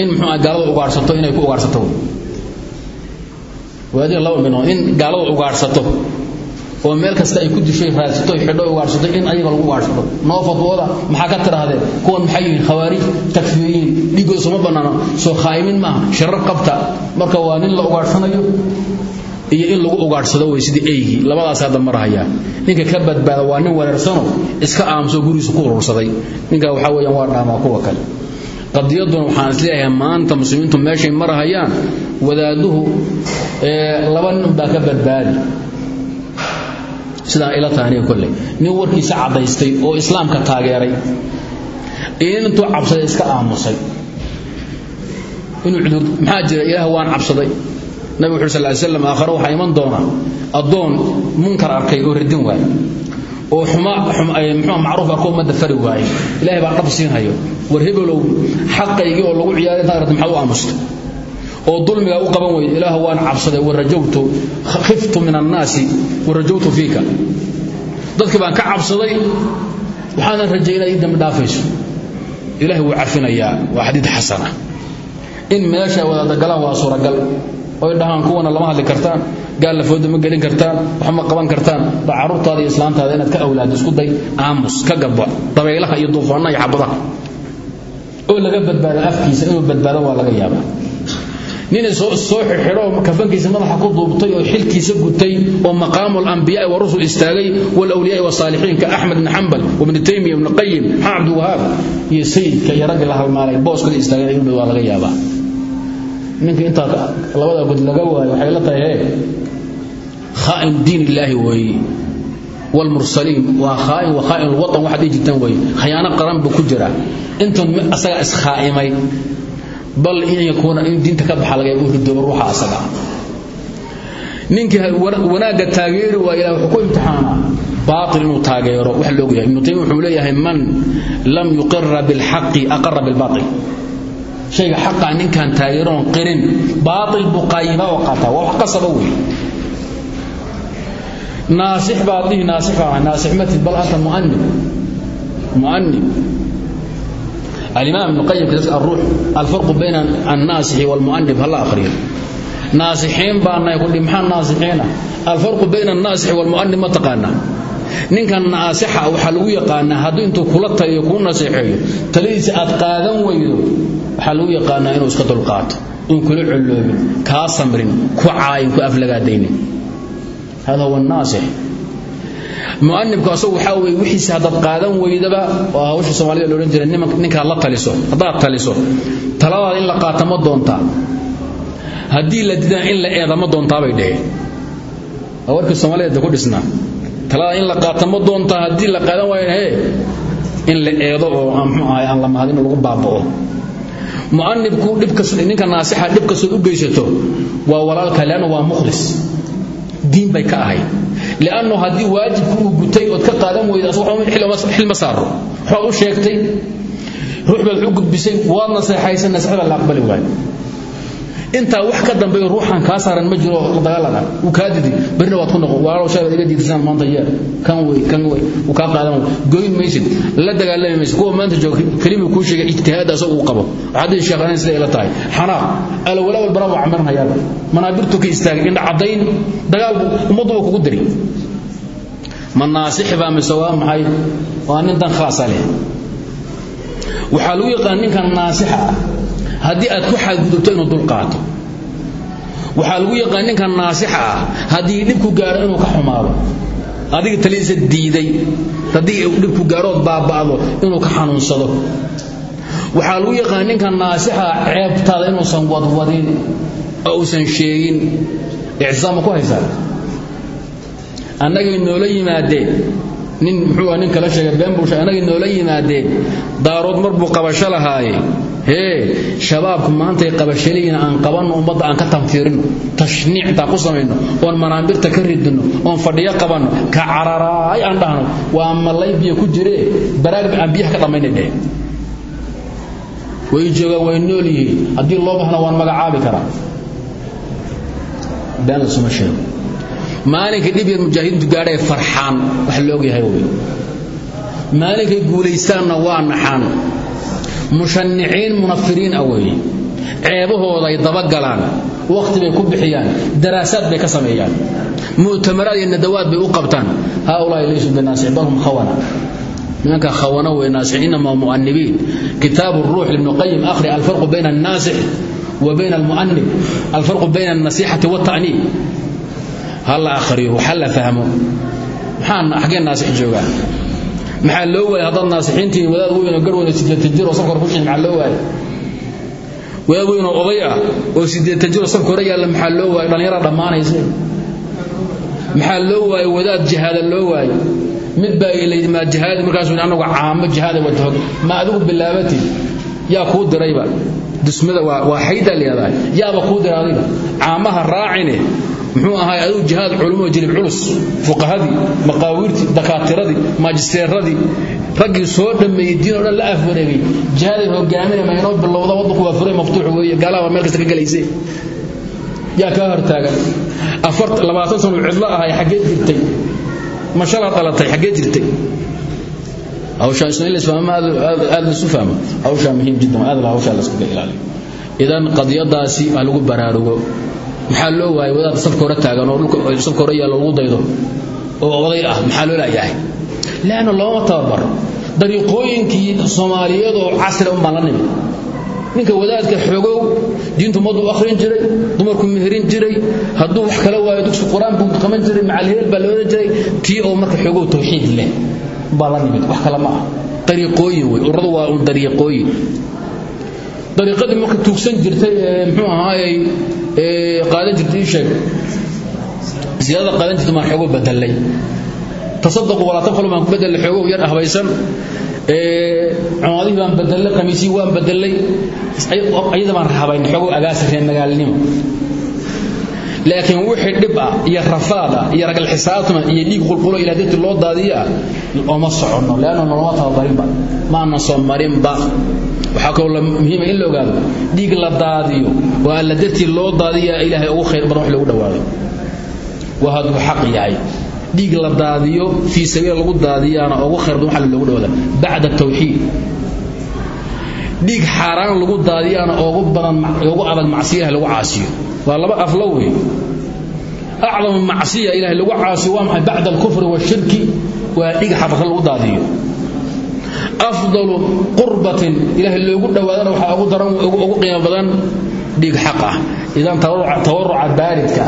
in muxuu ah gaalada ugaarsato inay ku ugaarsato wadaadina laba mino in gaalada ugaarsato oo meel kasta ay ku dishay raadsato xidho ugaarsato in ayaga lagu ugaarsato noo maxaa ka tirahdeen kuwan maxay yihiin? Khawaarij takfiiriyiin dhiigooda sooma bannaano. Soo khaa'imin maaha shirar qabta. Marka waa nin la ugaarsanayo iyo in lagu ugaadhsado way sidii eygii labadaas hadda ninka ka badbaada waa nin wareersano iska aamuso gurigiisa ku urursaday. Ninka waxaa weeyaan waa dhaamaa kuwa kale. Qadiyaduna waxaan is leeyahay maanta muslimiintu meeshay marahayaan wadaaduhu laba nin baa ka badbaadi sidaan ila tahay aniga nin warkiisa caddaystay oo islaamka taageeray iyo cabsaday iska aamusay. Inuu cudur maxaa jira ilaah waan cabsaday. Nabi wuxu sal slam aakhare waxaa iman doona addoon munkar arkay oo radin waaye. Oo muxuu macruuf arko ummadda fari waaye. Ilahay baa dhab siinhayo war hebelow xaqaygii oo lagu ciyaaray intaad aragta maxaad u aamustay oo dulmigaa u qaban weyda ilaah waan cabsaday warajawtu khiftu min annaasi warajawtu fiika. Dadkii baan ka cabsaday waxaanan rajay inaad ii dhaafayso. Ilahay wuu cafinayaa waa xadiid xasana. In meesha wadaadagalaan waa suuragal. Oy dhahaan kuwana lama hadli kartaan gaal lafooda ma gelin kartaan wax ma qaban kartaan. Ba carruurtaada iyo islaantaada inaad ka awlaado isku day aamus ka gabba dabaylaha iyo duufaanaha iyo xabadaha. Oo laga badbaado afkiisa inuu badbaado waa laga yaabaa ninay soo xirxidho kafankiisa madaxa ku duubtay oo xilkiisa gutay oo maqaamu alambiyaai wa rusul istaagay walawliyaai wasaalixiin ka axmed ibn xambal wabni taymiya ibn qayim maxamed cabdiwahaab iyo sayidka iyo raggi la halmaalay booskada istaageen ayuu waa laga yaabaa. Ninka intaa labada god laga waayo waxay la tahay hee? Khaa'in diin illaahi weeye waalmursaliin waa khaa'in wa khaa'in lwatan waxaad ii jirtaan weeye qaran buu ku jiraa. Intun asaga iskhaa'imay bal in yakuuna in diinta ka baxa laga uu ridoobo ruuxa asaga. Ninkii wanaagga taageeri waa ilah wuxuu ku imtixaanaa. Baatil inuu taageero wax la ogyahay. Ibnu wuxuu leeyahay man lam yuqira bilxaqi aqara bilbaatil shayga xaqa ninkaan taageeroon qirin baatil buu qaayibaa oo qaataa. Qasaba wey naasix baad dhihi naasix bal anta mu'anib mu'anib alimaam ibnu qayim kitaabkiis aruux alfarqu bayna annaasixi walmu'anif hala akhriyo? Naasixiin baa nahay kudhi maxaa naasixiina alfarqu bayna annaasixi walmu'anif ma taqaanaa. Ninkan naasixa ah waxaa lagu yaqaanaa hadduu intuu kula tagiyo kuu naseexeeyo taladiisa aad qaadan weydo waxaa lagu yaqaanaa inuu iska dulqaato uun kula colloobin kaa samrin ku mu'anibku asagu waxaa weeye wixiisa haddaad qaadan weydaba oo hawsha soomaalida la odhan jiray ninkaad la taliso haddaad taliso taladaada in la qaata ma doontaa. La didana in la eeda ma doontaa bay dheheen waa warkii soomaalida ku talada in la qaata ma doontaa la qaadan waayana hee in la eedo oo mxuu ahay aan la mahadin lagu baaba'o. Mu'anibku dhibkas ninka naasixa dhib kastood u geysato waa walaalka leanna waa mukhlis. Diin bay ka ahayd liannu haddii waajibku uu gutay ood ka qaadan weyda xil ma saaro waxbaad u sheegtay ruux baad u gudbisay waad naseexaysan naseexada la aqbali waayo intaa wax ka dambeeyo ruuxan kaa saaran ma jiro la dagaalana uu kaa didi. Berina waad ku noqon walaalow shay baad iga diidsanaan maanta yee kan wey kan wey uu kaa qaadan goyn maysid. La dagaalami maysid. Kuwa maanta jooga kelimuu kuu sheegay ijtihaad asagu uu qabo. Waxaad sheekh anayn ila tahay? Xanaaq. Alwalaa walbara waa camirnayaaba manaabirtu ka istaagay. Indha caddayn. Dagaal buu ummadduba kugu diri. Ma naasixi baa maxay? Waa nin dan khaasa waxaa lagu yaqaan ninkan naasixa. ah haddii aad ku xadgudubto inuu dulqaato waxaa lagu yaqaan ninkan naasixa ah haddii dhibku gaaro inuu ka xumaado. Adiga talidiisa diiday haddii dhibku gaarood baaba'do inuu ka xanuunsado. Waxaa lagu yaqaan ninkan naasixa ceebtaada inuusan wadwadin oo uusan sheegin. Ictisaama ku haysaa? Annagay noola yimaadeen. Nin muxuu nin kala sheegay been buu sheegay. Annagay noola yimaadeen. Daarood mar buu qabasho lahaaye shabaabku maantay qabashalihiin aan qabanno ummadda aan ka tanfiirino tashniic intaan ku samayno oon manaambirta ka ridino oon fadhiyo qabanno ka cararaay aan dhahno waa mallay biyo ku jiree baraag aan biyaha ka dhammaynay dheh way joogaan way nool yihiin haddii loo bahna waan magacaabi karaa. Been lasuma sheego. Maalinkay dhib yar mujaahidiintu gaadhae farxaan wax la ogyahay wey maalinkay guulaystaanna waa naxaan mushaniciin munafiriin ah weeye. Ceebahooday dabagalaan wakhti bay ku bixiyaan. Daraasaad bay ka sameeyaan. Mu'tamaraad iyo nadawaad bay u qabtaan. Haaulaai laysuu binaasic bal hum khawana. Nimanka khawana wey naasix inama mu'anibiin kitaabu ruux libnu qayim akhri alfarqu bayna annaasix wa bayna almu'anib alfarqu bayna alnasiixati waalta'niib halla akhriyo waxa la fahmo. Maxaa xaggee naasix joogaa maxaa loo waayay haddaad naasixiintiin wadaad weynoo gar weynoo siddeetan jir oo safka hore ku shin maxaa loo waayay? Wadaad weynoo oday ah oo siddeetan jir oo safka hore yaalla maxaa loo waayay? Dhallinyaraa dhammaanaysa maxaa loo waayay? Wadaad jihaada loo waayay. Mid baa ilaydi maa jihaadi? Markaasuu anagu caamo jihaada wadaho ma adigu bilaabatid yaa kuu dirayba. Dusmada waa xaydaa leedahay yaaba kuu diray adiga caamaha raacine muxuu ahaay adigu jihaad culumo jilib culus fuqahadii maqaawiirtii dakaatiradii maajisteeradii raggii soo dhammeeyey diin oo dhan la afwareegay jihaaday hogaaminama inoo bilowda waddanku waa furay maftuux weeye gaalaba meel kasta ka gelayse yaa kaa hortaagan. Labaatan sano cidlo ahay xaggee jirtay. Mashalaa dhalatay xaggee jirtay. Fahmo. Hawshaa muhiim jiddan aad hawshaa la iskaga ilaaliyo. Idan qadiyadaasi ha lagu baraarugo maxaa loo waayay wadaad safka hore taagan oo dhulka safka hore yaalla lagu daydo? Oo oday ah maxaa loo laayahay laanna looma tababar dariiqooyinkii soomaaliyeed oo casri un baan la nimid. Ninka wadaadka xogow diintu ummaddu akhrin jiray dumarku meherin jiray hadduu wax kala waayo dugsi qur'aan buu qaban jiray macalheel baa la jiray tii oo marka xogow tawxiid leh baa la nimid wax kale ma ah dariiqooyin wey uradu waa un dariiqooyin dariiqadii marka tuugsan jirtay ee muxuu ahaayey qaadan jirtay ii sheeg. Siyaadada qaadan jirtay maan xogow bedelay tasadaqu walaa tabkhalu baan ku bedelay xogow yar ahbaysan. Cumadihii baan bedelay qamiisii waan bedelay ayada baan rahabayn xogow agaasa reer magaalnimo laakiin wixii dhib ah iyo rafaad ah iyo ragal xisaabtama iyo dhiig qulqulo ilaa dartii loo daadiya ooma soconno leanna nolama tababarinba maana soo marinba. Waxaa kaloo muhiima in la ogaado dhiig la daadiyo. Oo alla dartii loo daadiya ilaahay ugu khayr badan wax loogu dhawaado. Waa hadduu xaq yahay. Dhiig la daadiyo fii sabiil lagu daadiyaana ugu khayr badan waxa loogu dhawaada bacda tawxiid. Dhiig xaaraan lagu daadiyaana ugu badan ugu adag macsiyaha lagu caasiyo. Waa laba aflo wey acdamu macsiya ilahay lagu caasiyo waa maxay? Bacda alkufri washirki waa dhiig xabarka lagu daadiyo. Afdalu qurbatin ilaahay loogu waxaa ugu daran ugu qiimo badan dhiig xaq ah. Idan tawaruca baaridka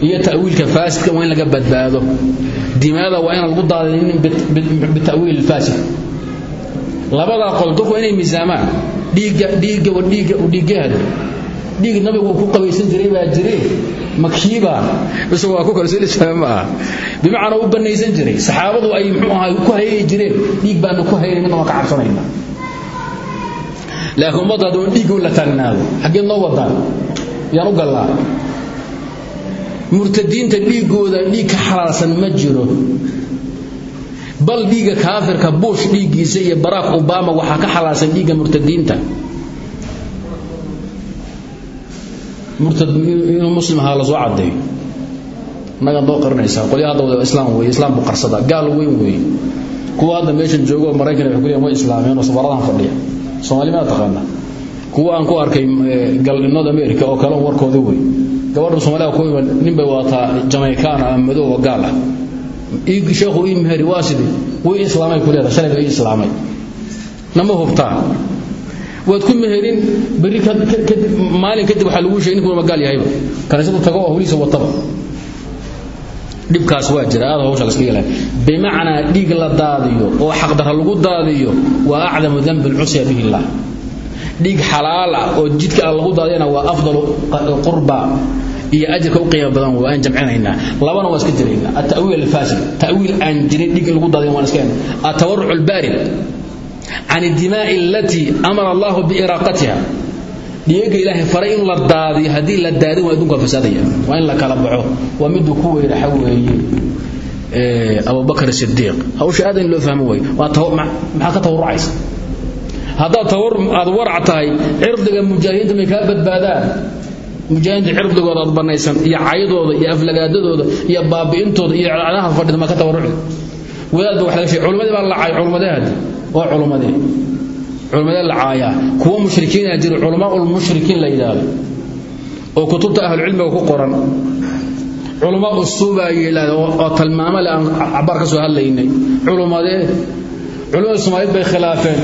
iyo ta'wiilka faasidka waa in laga badbaado. Dimaada waa inaan lagu daadinin bita'wiil faasid. Labadaa qol dadku waa inay miisaamaan. Dhiigga dhiig nabigu ku qabaysan jiray baa jire makiibaa isagu waa ku kalsoonisaa ma aha bimacnaa u banaysan jiray. Saxaabadu ay muxuu ahaa ku hayay jireen. Dhiig baanu ku haynay midna waa ka cabsanayna. Laakiin ummadda hadduu dhiigga u la taagnaado. Xaggee noo wadaan. Yaan u gallaa. Murtadiinta dhiiggooda dhiig ka xalaalsan ma jiro. Bal dhiigga kaafirka buush dhiiggiisa iyo barack obama waxaa ka xalaalsan dhiigga murtadiinta murtad inuu muslim ahaa la soo cadeeyo nagan doo qarinaysaa. Qolya hadda wada islaam weeye islaam buu qarsadaa gaal weyn weeye. Kuwa hadda meeshan joogo oo maraykan waxay ku leeyihiin way oo safaradahan fadhiya. Soomaali maa taqaana kuwa aan ku arkay galnimada america oo kale warkooda wey gabadha soomaaliya ku iman nin bay wadataa jamaikaan ama madow oo gaal ah. Sheekhu ii meheri waa sidii. Islaamay ku leedahay. Islaamay. Nama hubtaa waad ku meherin berri maalin kadib waxaa lagu sheegay ninkuna magaal yahayba kaniisadu tago oo holiisa wataba dhibkaas waa jira aad hawsha laska yeelay bimacnaa dhiig la daadiyo oo xaqdarra lagu daadiyo waa acdamu dambin cusya bihi illah. Dhiig xalaal ah oo jidka aan lagu daadiyana waa afdalu qurba. Iyo ajirka u qiimo badan waa aan jamcinaynaa. Labana waa iska jiraynaa. Atawiil alfasid tawiil aan jirin dhiig in lagu daadiyo waan iska atawarruc albaarid can dimaai alatii amara allahu biiraaqatiha dhiyaga ilaahay faray in la daadiyo haddii la daadin waa adunka fasaadaya waa in la kala baxo waa miduu ku weyraxa weeye abubakr sidiiq hawsha aad in loo fahmo way maxaa ka tawarucaysa haddaad aad warac tahay cirdiga mujaahidiinta may kaa badbaadaan mujaahidiinta cirdigooda aad banaysan iyo cayadooda iyo aflagaadadooda iyo baabi'intooda iyo canaha fadhida maa ka tawarucda wadaadba waa culummadee culummadee la caayaa. Kuwa mushrikiina jira. Culamaa ulmushrikiin la yidhaahdo. Oo kutubta ahlucilmiga ku qoran. Culamaa usuubaa yidhaahdo oo tilmaamo le aan ka soo hadlaynay. Culummadee culimmada soomaaliyeed bay khilaafeen.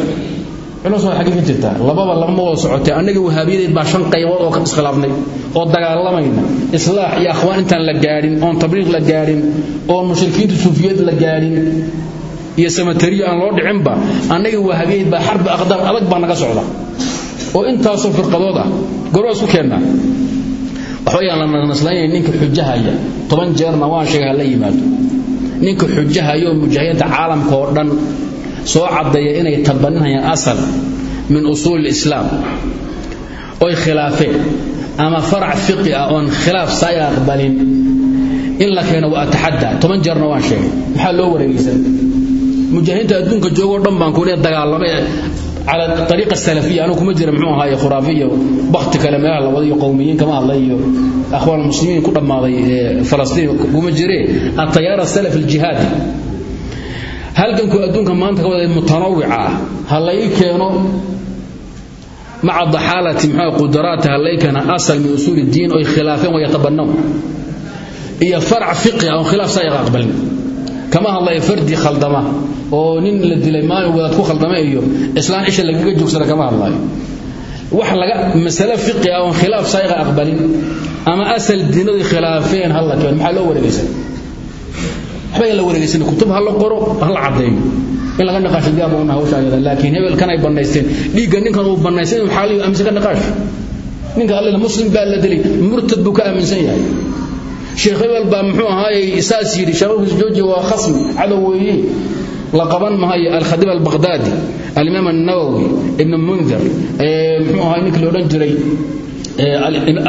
Soomaaliyed xaggee ka jirtaa lababa lama wada socotee. Annagii wahaabiyadeed baa shan qaybood oo iskhilaafnay oo dagaalamayna islaax iyo akhwaan intaan la gaadhin oon tabliiq la gaadhin oon mushrikiinta suufiyad la gaadhin iyo samatariya aan loo dhicinba annagii wahaabiyadeed baa xarbi aqdaam adag baa naga socda. Oo intaasoo firqadood ah gorwaa isku keennaa waxba yaan la naslaynaya ninka xujahaya toban jeerna waan sheegay hala yimaado. Ninka xujahaya oo mujaahidiinta caalamka oo dhan soo caddeeya inay tabaninayaan asal min usuuli lislaam oy khilaafeen ama farac fiqi ah oon khilaaf saaya aqbalin. In la keeno waa ataxadda toban jeerna waan sheegay. Maxaa loo wareegaysan mujaahidiinta adduunka joogo dhan baan kuule dagaalama cala ariiqa salafiya anugu kuma jira muxuu ahaay khuraafiyo bakti kale meelaha la wada iyo qowmiyiin kama hadlay iyo akhwaan muslimiin ku dhammaaday falastiin kuma jiree atayaara salaf aljihaadi halgankuu adduunka maanta ka wada mutanawica ha lai keeno maca daxaalati mxua ah qudaraati ha lai keena asal min usuul iddiin oy khilaafeen wa yatabannaw. Iyo farac fiqi ah khilaaf saa aqbalin kama hadlaya fardi khaldama oo nin la dilay maalwadaad ku khaldama iyo islaan cisha lagaga joogsana kama hadlayo wax laga masale fiqi ah oon khilaaf saaiqa aqbalin ama asal diinadii khilaafeen halla keen maxaa loo wareegaysan? Waxba la wareegaysan kutub ha qoro ha la in laga naqaasho diyaar baa hawsha ayada laakiin hebel kanay bannaysteen. Dhiigga ninkan uu bannaysay maxaa layu aaminsan ka ninka alle muslim baa la dilay murtad buu aaminsan yahay sheekh hebel baa muxuu ahaayey saas yidhi shabaabkiis jooji waa khasmi cadow la qaban mahayo alkhadiib albaqhdaadi alimaam annawowi ibn mundir muxuu ahaay ninkii la odhan jiray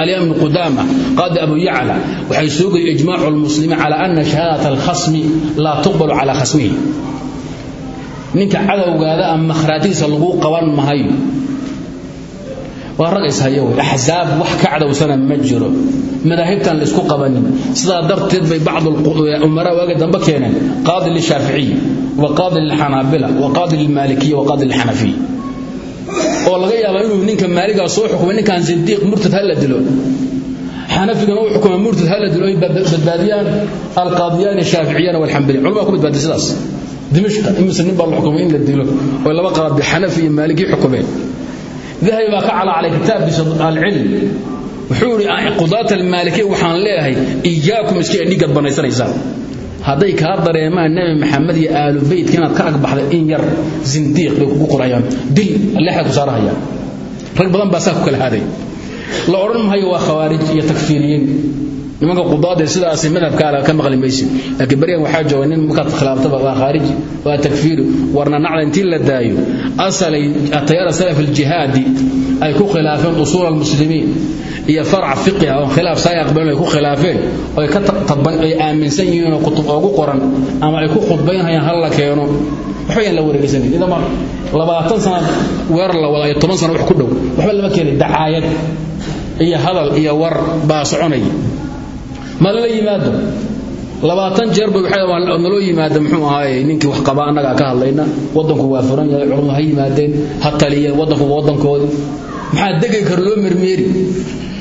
alimaam ibn qudaama qaadi abu yacla. Waxay soogayay ijmaacu almuslimiin cala ana shahaadata alkhasmi laa tuqbalu cala khasmihi. Ninka cadowgaada ama kharaatigiisa lagu qaban mahayo waa rag ishayo wey axsaab wax ka cadowsana ma jiro. Madaahibtan laysku qabanin. Sidaa darteed bay bacduumaraa waagi dambe keeneen. Qaadi lishaaficiy wa qaadi lilxanaabila wa qaadi lilmaalikiya wa qaadi lilxanafiy oo laga yaaba inuu ninka maaligaa soo xukmay ninkan sindiiq murtad hala dilo. Xanafigana u xukuma murtad hala dilo ay badbaadiyaan alqaadiyaani shaaficiyana walxambili culmaa ku badbaadiya sidaas. Dimashq imise nin baa la xukumay in la dilo. Oo laba qaraad xanafi iyo maaliki xukumeen dahabi baa ka calaclay kitaabkiisa alcilm. Wuxuu idhi qudaata almaalikiya waxaan leeyahay iyaakum iska edhigaad bannaysanaysaan hadday kaa dareemaan nebi maxamed iyo aalu beytka inaad ka agbaxda in yar zindiiq bay kugu qorayaan. Dil leexda ku saarahayaan. Rag badan baa saa ku kala haaday. La odhan mahayo waa khawaarij iyo takfiiriyiin nimanka qudaada sidaas madhabka ka maqli maysid laakiin bariyan waxaa jooga nin markaad khilaaftaba waa khaariji waa takfiiri warna nacda intii la daayo. Asalay atayara salaf aljihaadi ay ku khilaafeen usuul almuslimiin iyo farc fiqhi oo khilaaf saay aqbalin ay ku khilaafeen oo ay ka taban ay aaminsan yihiin oo kutub ugu qoran ama ay ku khudbaynayaan hal la keeno. Waxaan la wareegaysan idan ma 20 sano weer la wada 10 sano wax ku dhow. Waxba lama keenay dacaayad iyo hadal iyo war baa soconay ma la yimaado? Labaatan jeer bay waxay naloo yimaada muxuu ahaay ninkii wax qaba annaga ka hadlayna. Wadanku waa furan yahay culumadu ha yimaadeen ha taliyeen wadanku wadankoodii maxaa degay kar loo mermeeri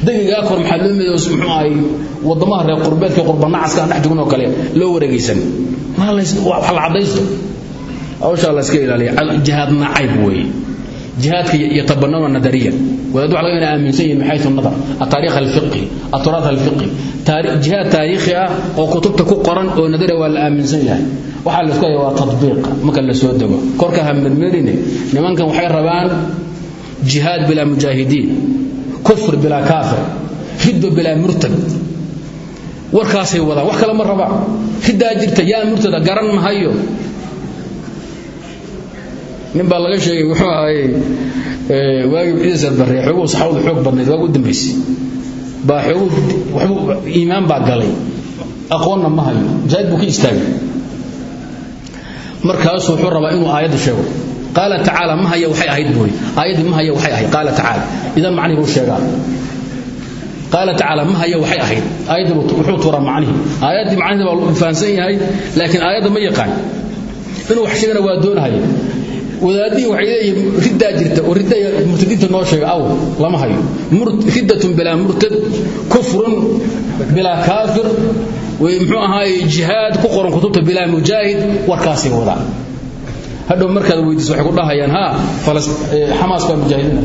degigaa kor maxaa loo meeyo muxuu ahaay wadamaha reer qurbeedka qurbanacaska aan dhex joogno kale loo wareegaysan. Wax la cadaysto hawshaa la iska ilaaliya jihaad nacayb weeye jihaadka iyo tabanun nadariya. Wadaad waa laga aaminsan yihiin min xayu nadar ataarikh alfiqi aturaat alfiqi jihaad taariikhi ah oo kutubta ku qoran oo nadariya waa la aaminsan yahay. Waxaa la isku haya waa tatbiiqa marka la soo dego. Korka ha mermerine nimankan waxay rabaan jihaad bilaa mujaahidiin kufr bilaa kaafir ridba bilaa murtad. Warkaasay wadaan wax kale ma rabaan nin baa laga sheegay wuxuu ahay waagii ciisar barre xooguu saxaabadu xoog badnayd waagu dambaysay baa xooguu waxbuu iimaan baa galay. Aqoonna ma hayo jaahid buu ka istaagay. Markaasuu wuxuu rabaa inuu aayadda sheego. Qaala tacaala ma haya waxay ahayd buuri aayaddii ma haya waxay ahayd. Qaala tacaala idan macnihi buu sheegaa. Qaala tacaala ma haya waxay ahayd. Aayaddii wuxuu tuuraa macnihi. Aayaddii macnihi baa fahansan yahay laakiin aayadda ma yaqaan. Inuu wax sheegana waa doonahaya wadaadihii waxay leeyihiin riddaa jirta oo ridda murtadiinta noo sheega aw lama hayo. Riddatun bilaa murtad kufrun bilaa kaafir muxuu ahaaye jihaad ku qoran kutubta bilaa mujaahid warkaasay wadaan. Hadhow markaad weydiiso waxay ku dhahayaan haa xamaas baa mujaahidiina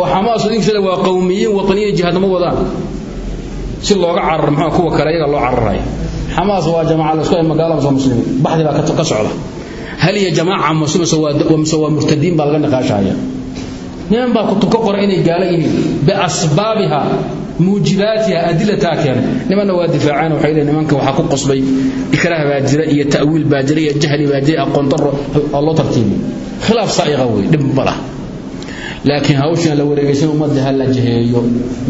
oo xamaas idinkale waa qawmiyiin wataniyiin jihaadnama wadaan. Si looga carar maxaa kuwa kale iyaga loo cararaya. Xamaas waa jamaaca la isku hay magaalada muslimiin baxdi baa ka socda hal iyo jamaaca mase waa murtadiin baa laga niqaashahaya niman baa kutub ka qora inay gaala yihiin biasbaabiha muujibaatiha adilataa keena nimanna waa difaacaan waxay leeyihiin nimanka waxaa ku qosbay ikraah baa jira iyo ta'wiil baa jira iyo jahli baa jira aqoon darro oo loo tartiibiyo khilaaf saa'iqa weeye dhib ma laakiin hawshan la wareegaysan ummadda ha la jaheeyo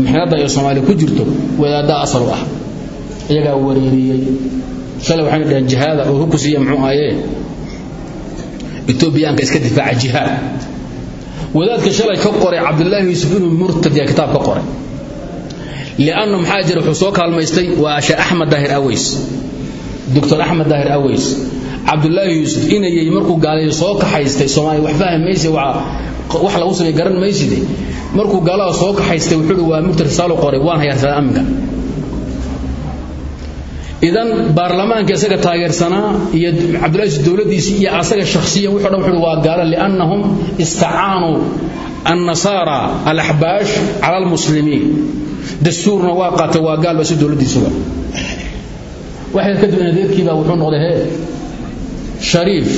maxnada ay soomaaliya ku jirto wadaaddaa asal ah iyagaa wareeriyey shalay waxayna dhaheen jihaada oo hukusiya muxuu ahayee etoobiyaanka iska difaaca jihaad. Wadaadka shalay ka qoray cabdullaahi yuusuf inuu murtad yahay kitaab ka qoray. Lianna maxaa jira wuxuu soo kaalmaystay? Waa sheekh axmed daahir aweys. Doctor axmed daahir aweys. Cabdullaahi yuusuf inayay markuu gaalayo soo kaxaystay soomaaliya. Wax fahmi mayse wax lagu samay garan mayside markuu gaalada soo kaxaystay wuxuu waa murtad risaalo qoray waan hayaarsadaa aminka idan baarlamaanka isaga taageersanaa iyo cabdilaasis dowladiisii iyo asaga shakhsiyan wuxu dhan wuxuuhi waa gaala liannahum istacaanuu annasaara alaxbaash cala almuslimiin dastuurna waa qaata waa gaalba si dowladdiisuba waxay kadib adeerkiibaa wuxuu noqday hee shariif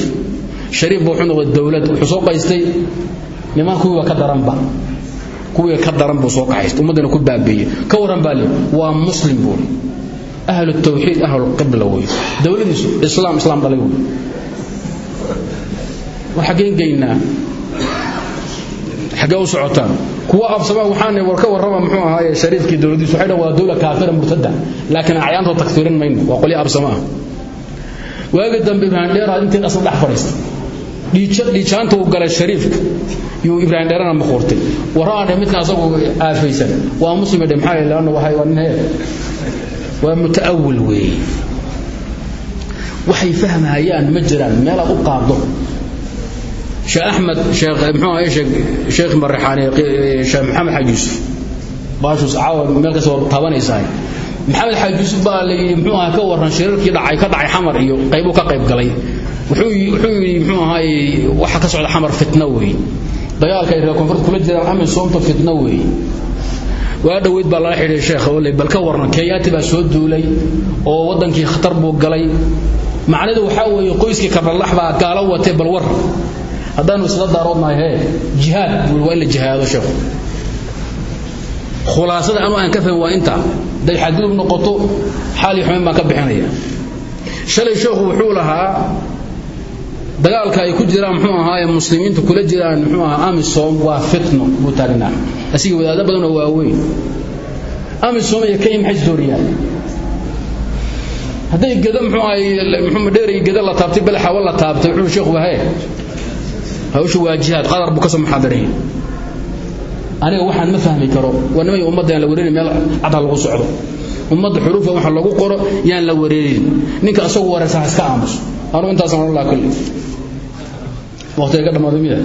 shariifba wuxuu noqday dowlad wuxuu soo qaystay niman kuwiiba ka daranba kuwiiba ka daran buu soo qaxaystay ummaddana ku baabeeyey ka warran baa waa muslim buuli ahlu tawxiid ahlu qibla way dawladiisu islaam islaam dhalay way waxa geyngeynaa xaggee u socotaan kuwa absama waxaan war ka warrama muxuu ahaaye shariifkii dowladdiisu waxay dhan waa dowla kaafira murtada laakiin acyaantoo takfiirin mayno waa qolyo absama ah waagi dambe ibraahim dheeraad intii asla dhex fadhiista dhiijaanta uu galay shariifka yuu ibraahim dheerana maquurtay warraadhe midkan asagu aafaysan waa muslime dhe maxaa yeele anna waxay waa nin heer waa muta'awil weeye waxay fahmahayaan ma jiraan meelaad u qaado sheekh axmed sheekh muxuu ahaye sheekh sheekh marixaani sheekh maxamed xaaj yuusuf baashus caawa meel ka soo taabanaysahay maxamed xaaj yuusuf baa la yidhi muxuu ahaa ka warran shirarkii dhacay ka dhacay xamar iyo qaybuu ka qayb galay. Wuxuu wuxuu yidhi muxuu ahaaye waxa ka socda xamar fitna weeye dagaalka ay reer koonfurta kula jiraan amisoomta fitna weeye waa dhoweyd baa lala xidhiay sheekha ole bal ka warran. Kenyaati baa soo duulay oo waddankii khatar buu galay. Macnidu waxaa weeye qoyskii kabalax baa gaalo watay bal war. Haddaanu isla daaroodnahay hee jihaad buu waa in la jihaado sheekhu khulaasada anu aan ka fahmin waa inta day xadgudub noqoto xaal iyo xumayn baan ka bixinaya shalay sheekhu wuxuu lahaa dagaalka ay ku jiraan muxuu ahaaye muslimiintu kula jiraan muxuu ahaa amisom waa fitno buu taagnaa. Asiga wadaado badan oo waaweyn amisom iyo kenya maxay isdooriyaan hadday geda muxuu ahay muxuu madheeray geda la taabtay bal xawa la taabtay wuxuu sheekhu wahay hawshu waa jihaad qadar buu ka soo aniga waxaan ma fahmi karo waa nimay ummadda aan la wareerin meel cad ha lagu socdo. Ummadda xuruufa waxa lagu qoro yaan la wareerin. Ninka asagu waraysa ha aamuso anugu intaasaan odhan lahaa kulli waqtiga ka dhammaaday miya